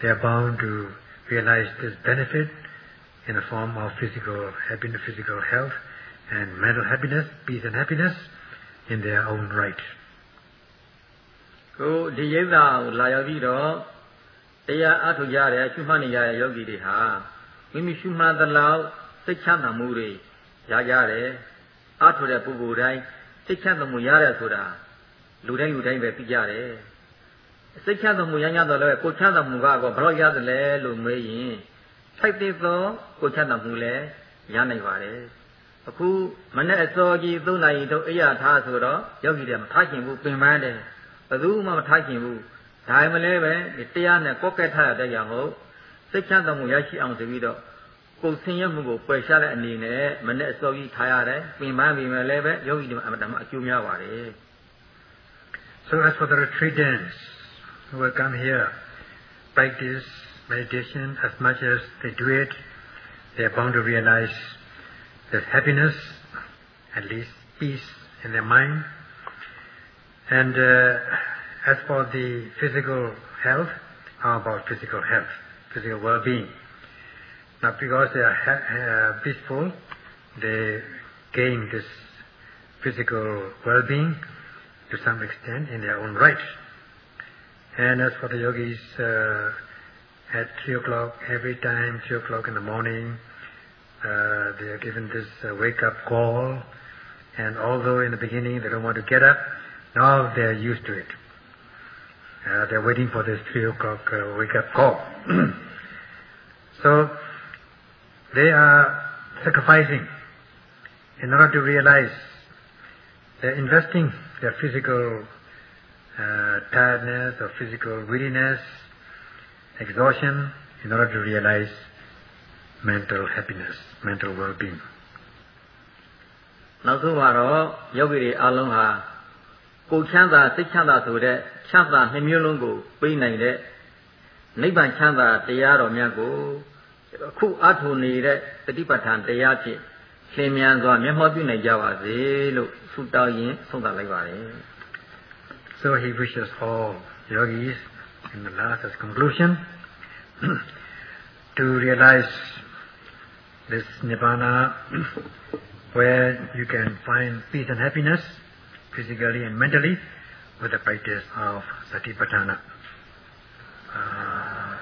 they are bound to realize this benefit in the form of physical happiness, physical health, and mental happiness, peace and happiness in their own right. ကိုဒီရိပ်သာကိုလာရောက်ပြီးတော့ တရားအထုကြတဲ့ရှုမှတ်နေကြတဲ့ယောဂီတွေဟာမိမိရှုမှတ်သလောက်စိတ်ချမ်းသာမှုတွေရကြတယ်အထုတဲ့ပုဂ္ဂိုလ်တိုင်းစိတ်ချမ်းသာမှုရတယ်ဆိုတာလူတိုင်းလူတိုင်းပဲသိကြတယ်စိတ်ချမ်းသာမှုရရတော့လည်းကိုချမ်းသာမှုကတော့ဘယ်တော့ရတယ်လဲလို့မေးရင်ထိုက်တဲ့သောကိုချမ်းသာမှုလည်းရနိုင်ပါတယ်အခုမနေ့အစောကြီး၃နာရီတော့အိယာထားဆိုတော့ယောဂီတွေမထားခင်ဘူးပင်ပန်းတယ်ဘယ်သူမှမထားခင်ဘူး ဒါမှလည်းပဲဒီတရားနဲ့ကောက်ကက်ထားရတဲ့ကြောင့်ဟုတ်စိတ်ချမ်းသာမှုရရှိအောင်ဆိုပြီးတော့ကိုယ်ဆင်းရဲမှုကိုပယ်ရှားတဲ့အနေနဲ့မနေ့အစောကြီးထားရတယ်ပင်ပန်းပြီမဲ့လည်းပဲယောဂီတွေအမှန်တမ်းအကျိုးများပါတယ် So as for the retreatants who will come here, practice meditation as much as they do it, they are bound to realize there's happiness, at least peace in their mind. And uh, as for the physical health, how about physical health, physical well-being? Now, because they are peaceful, they gain this physical well-being to some extent in their own right. And as for the yogis, uh, at 3 o'clock, every time, 3 o'clock in the morning, uh, they are given this uh, wake-up call. And although in the beginning they don't want to get up, now they are used to it. Uh, they're waiting for this 3 o'clock uh, wake-up call. so, they are sacrificing in order to realize they're investing their physical uh, tiredness or physical weariness, exhaustion, in order to realize mental happiness, mental well-being. နောက်ဆုံးမှာတော့ယောဂီတွေအလုံးဟာ ကိုယ်ချမ်းသာစိတ်ချမ်းသာဆိုတဲ့ချမ်းသာနှမျိုးလုံးကိုပေးနိုင်တဲ့နိဗ္ဗာန်ချမ်းသာတရားတော်များကိုအခုအထုနေတဲ့တတိပဋ္ဌာန်တရားဖြင့်လင်းမြန်စွာမျက်မှောက်ပြုနိုင်ကြပါစေလို့ဆုတောင်းရင်းဆုံးသတ်လိုက်ပါတယ် So he wishes all yogis, in the last as conclusion, to realize this nibbana where you can find peace and happiness physically and mentally with the practice of satipatthana. Uh,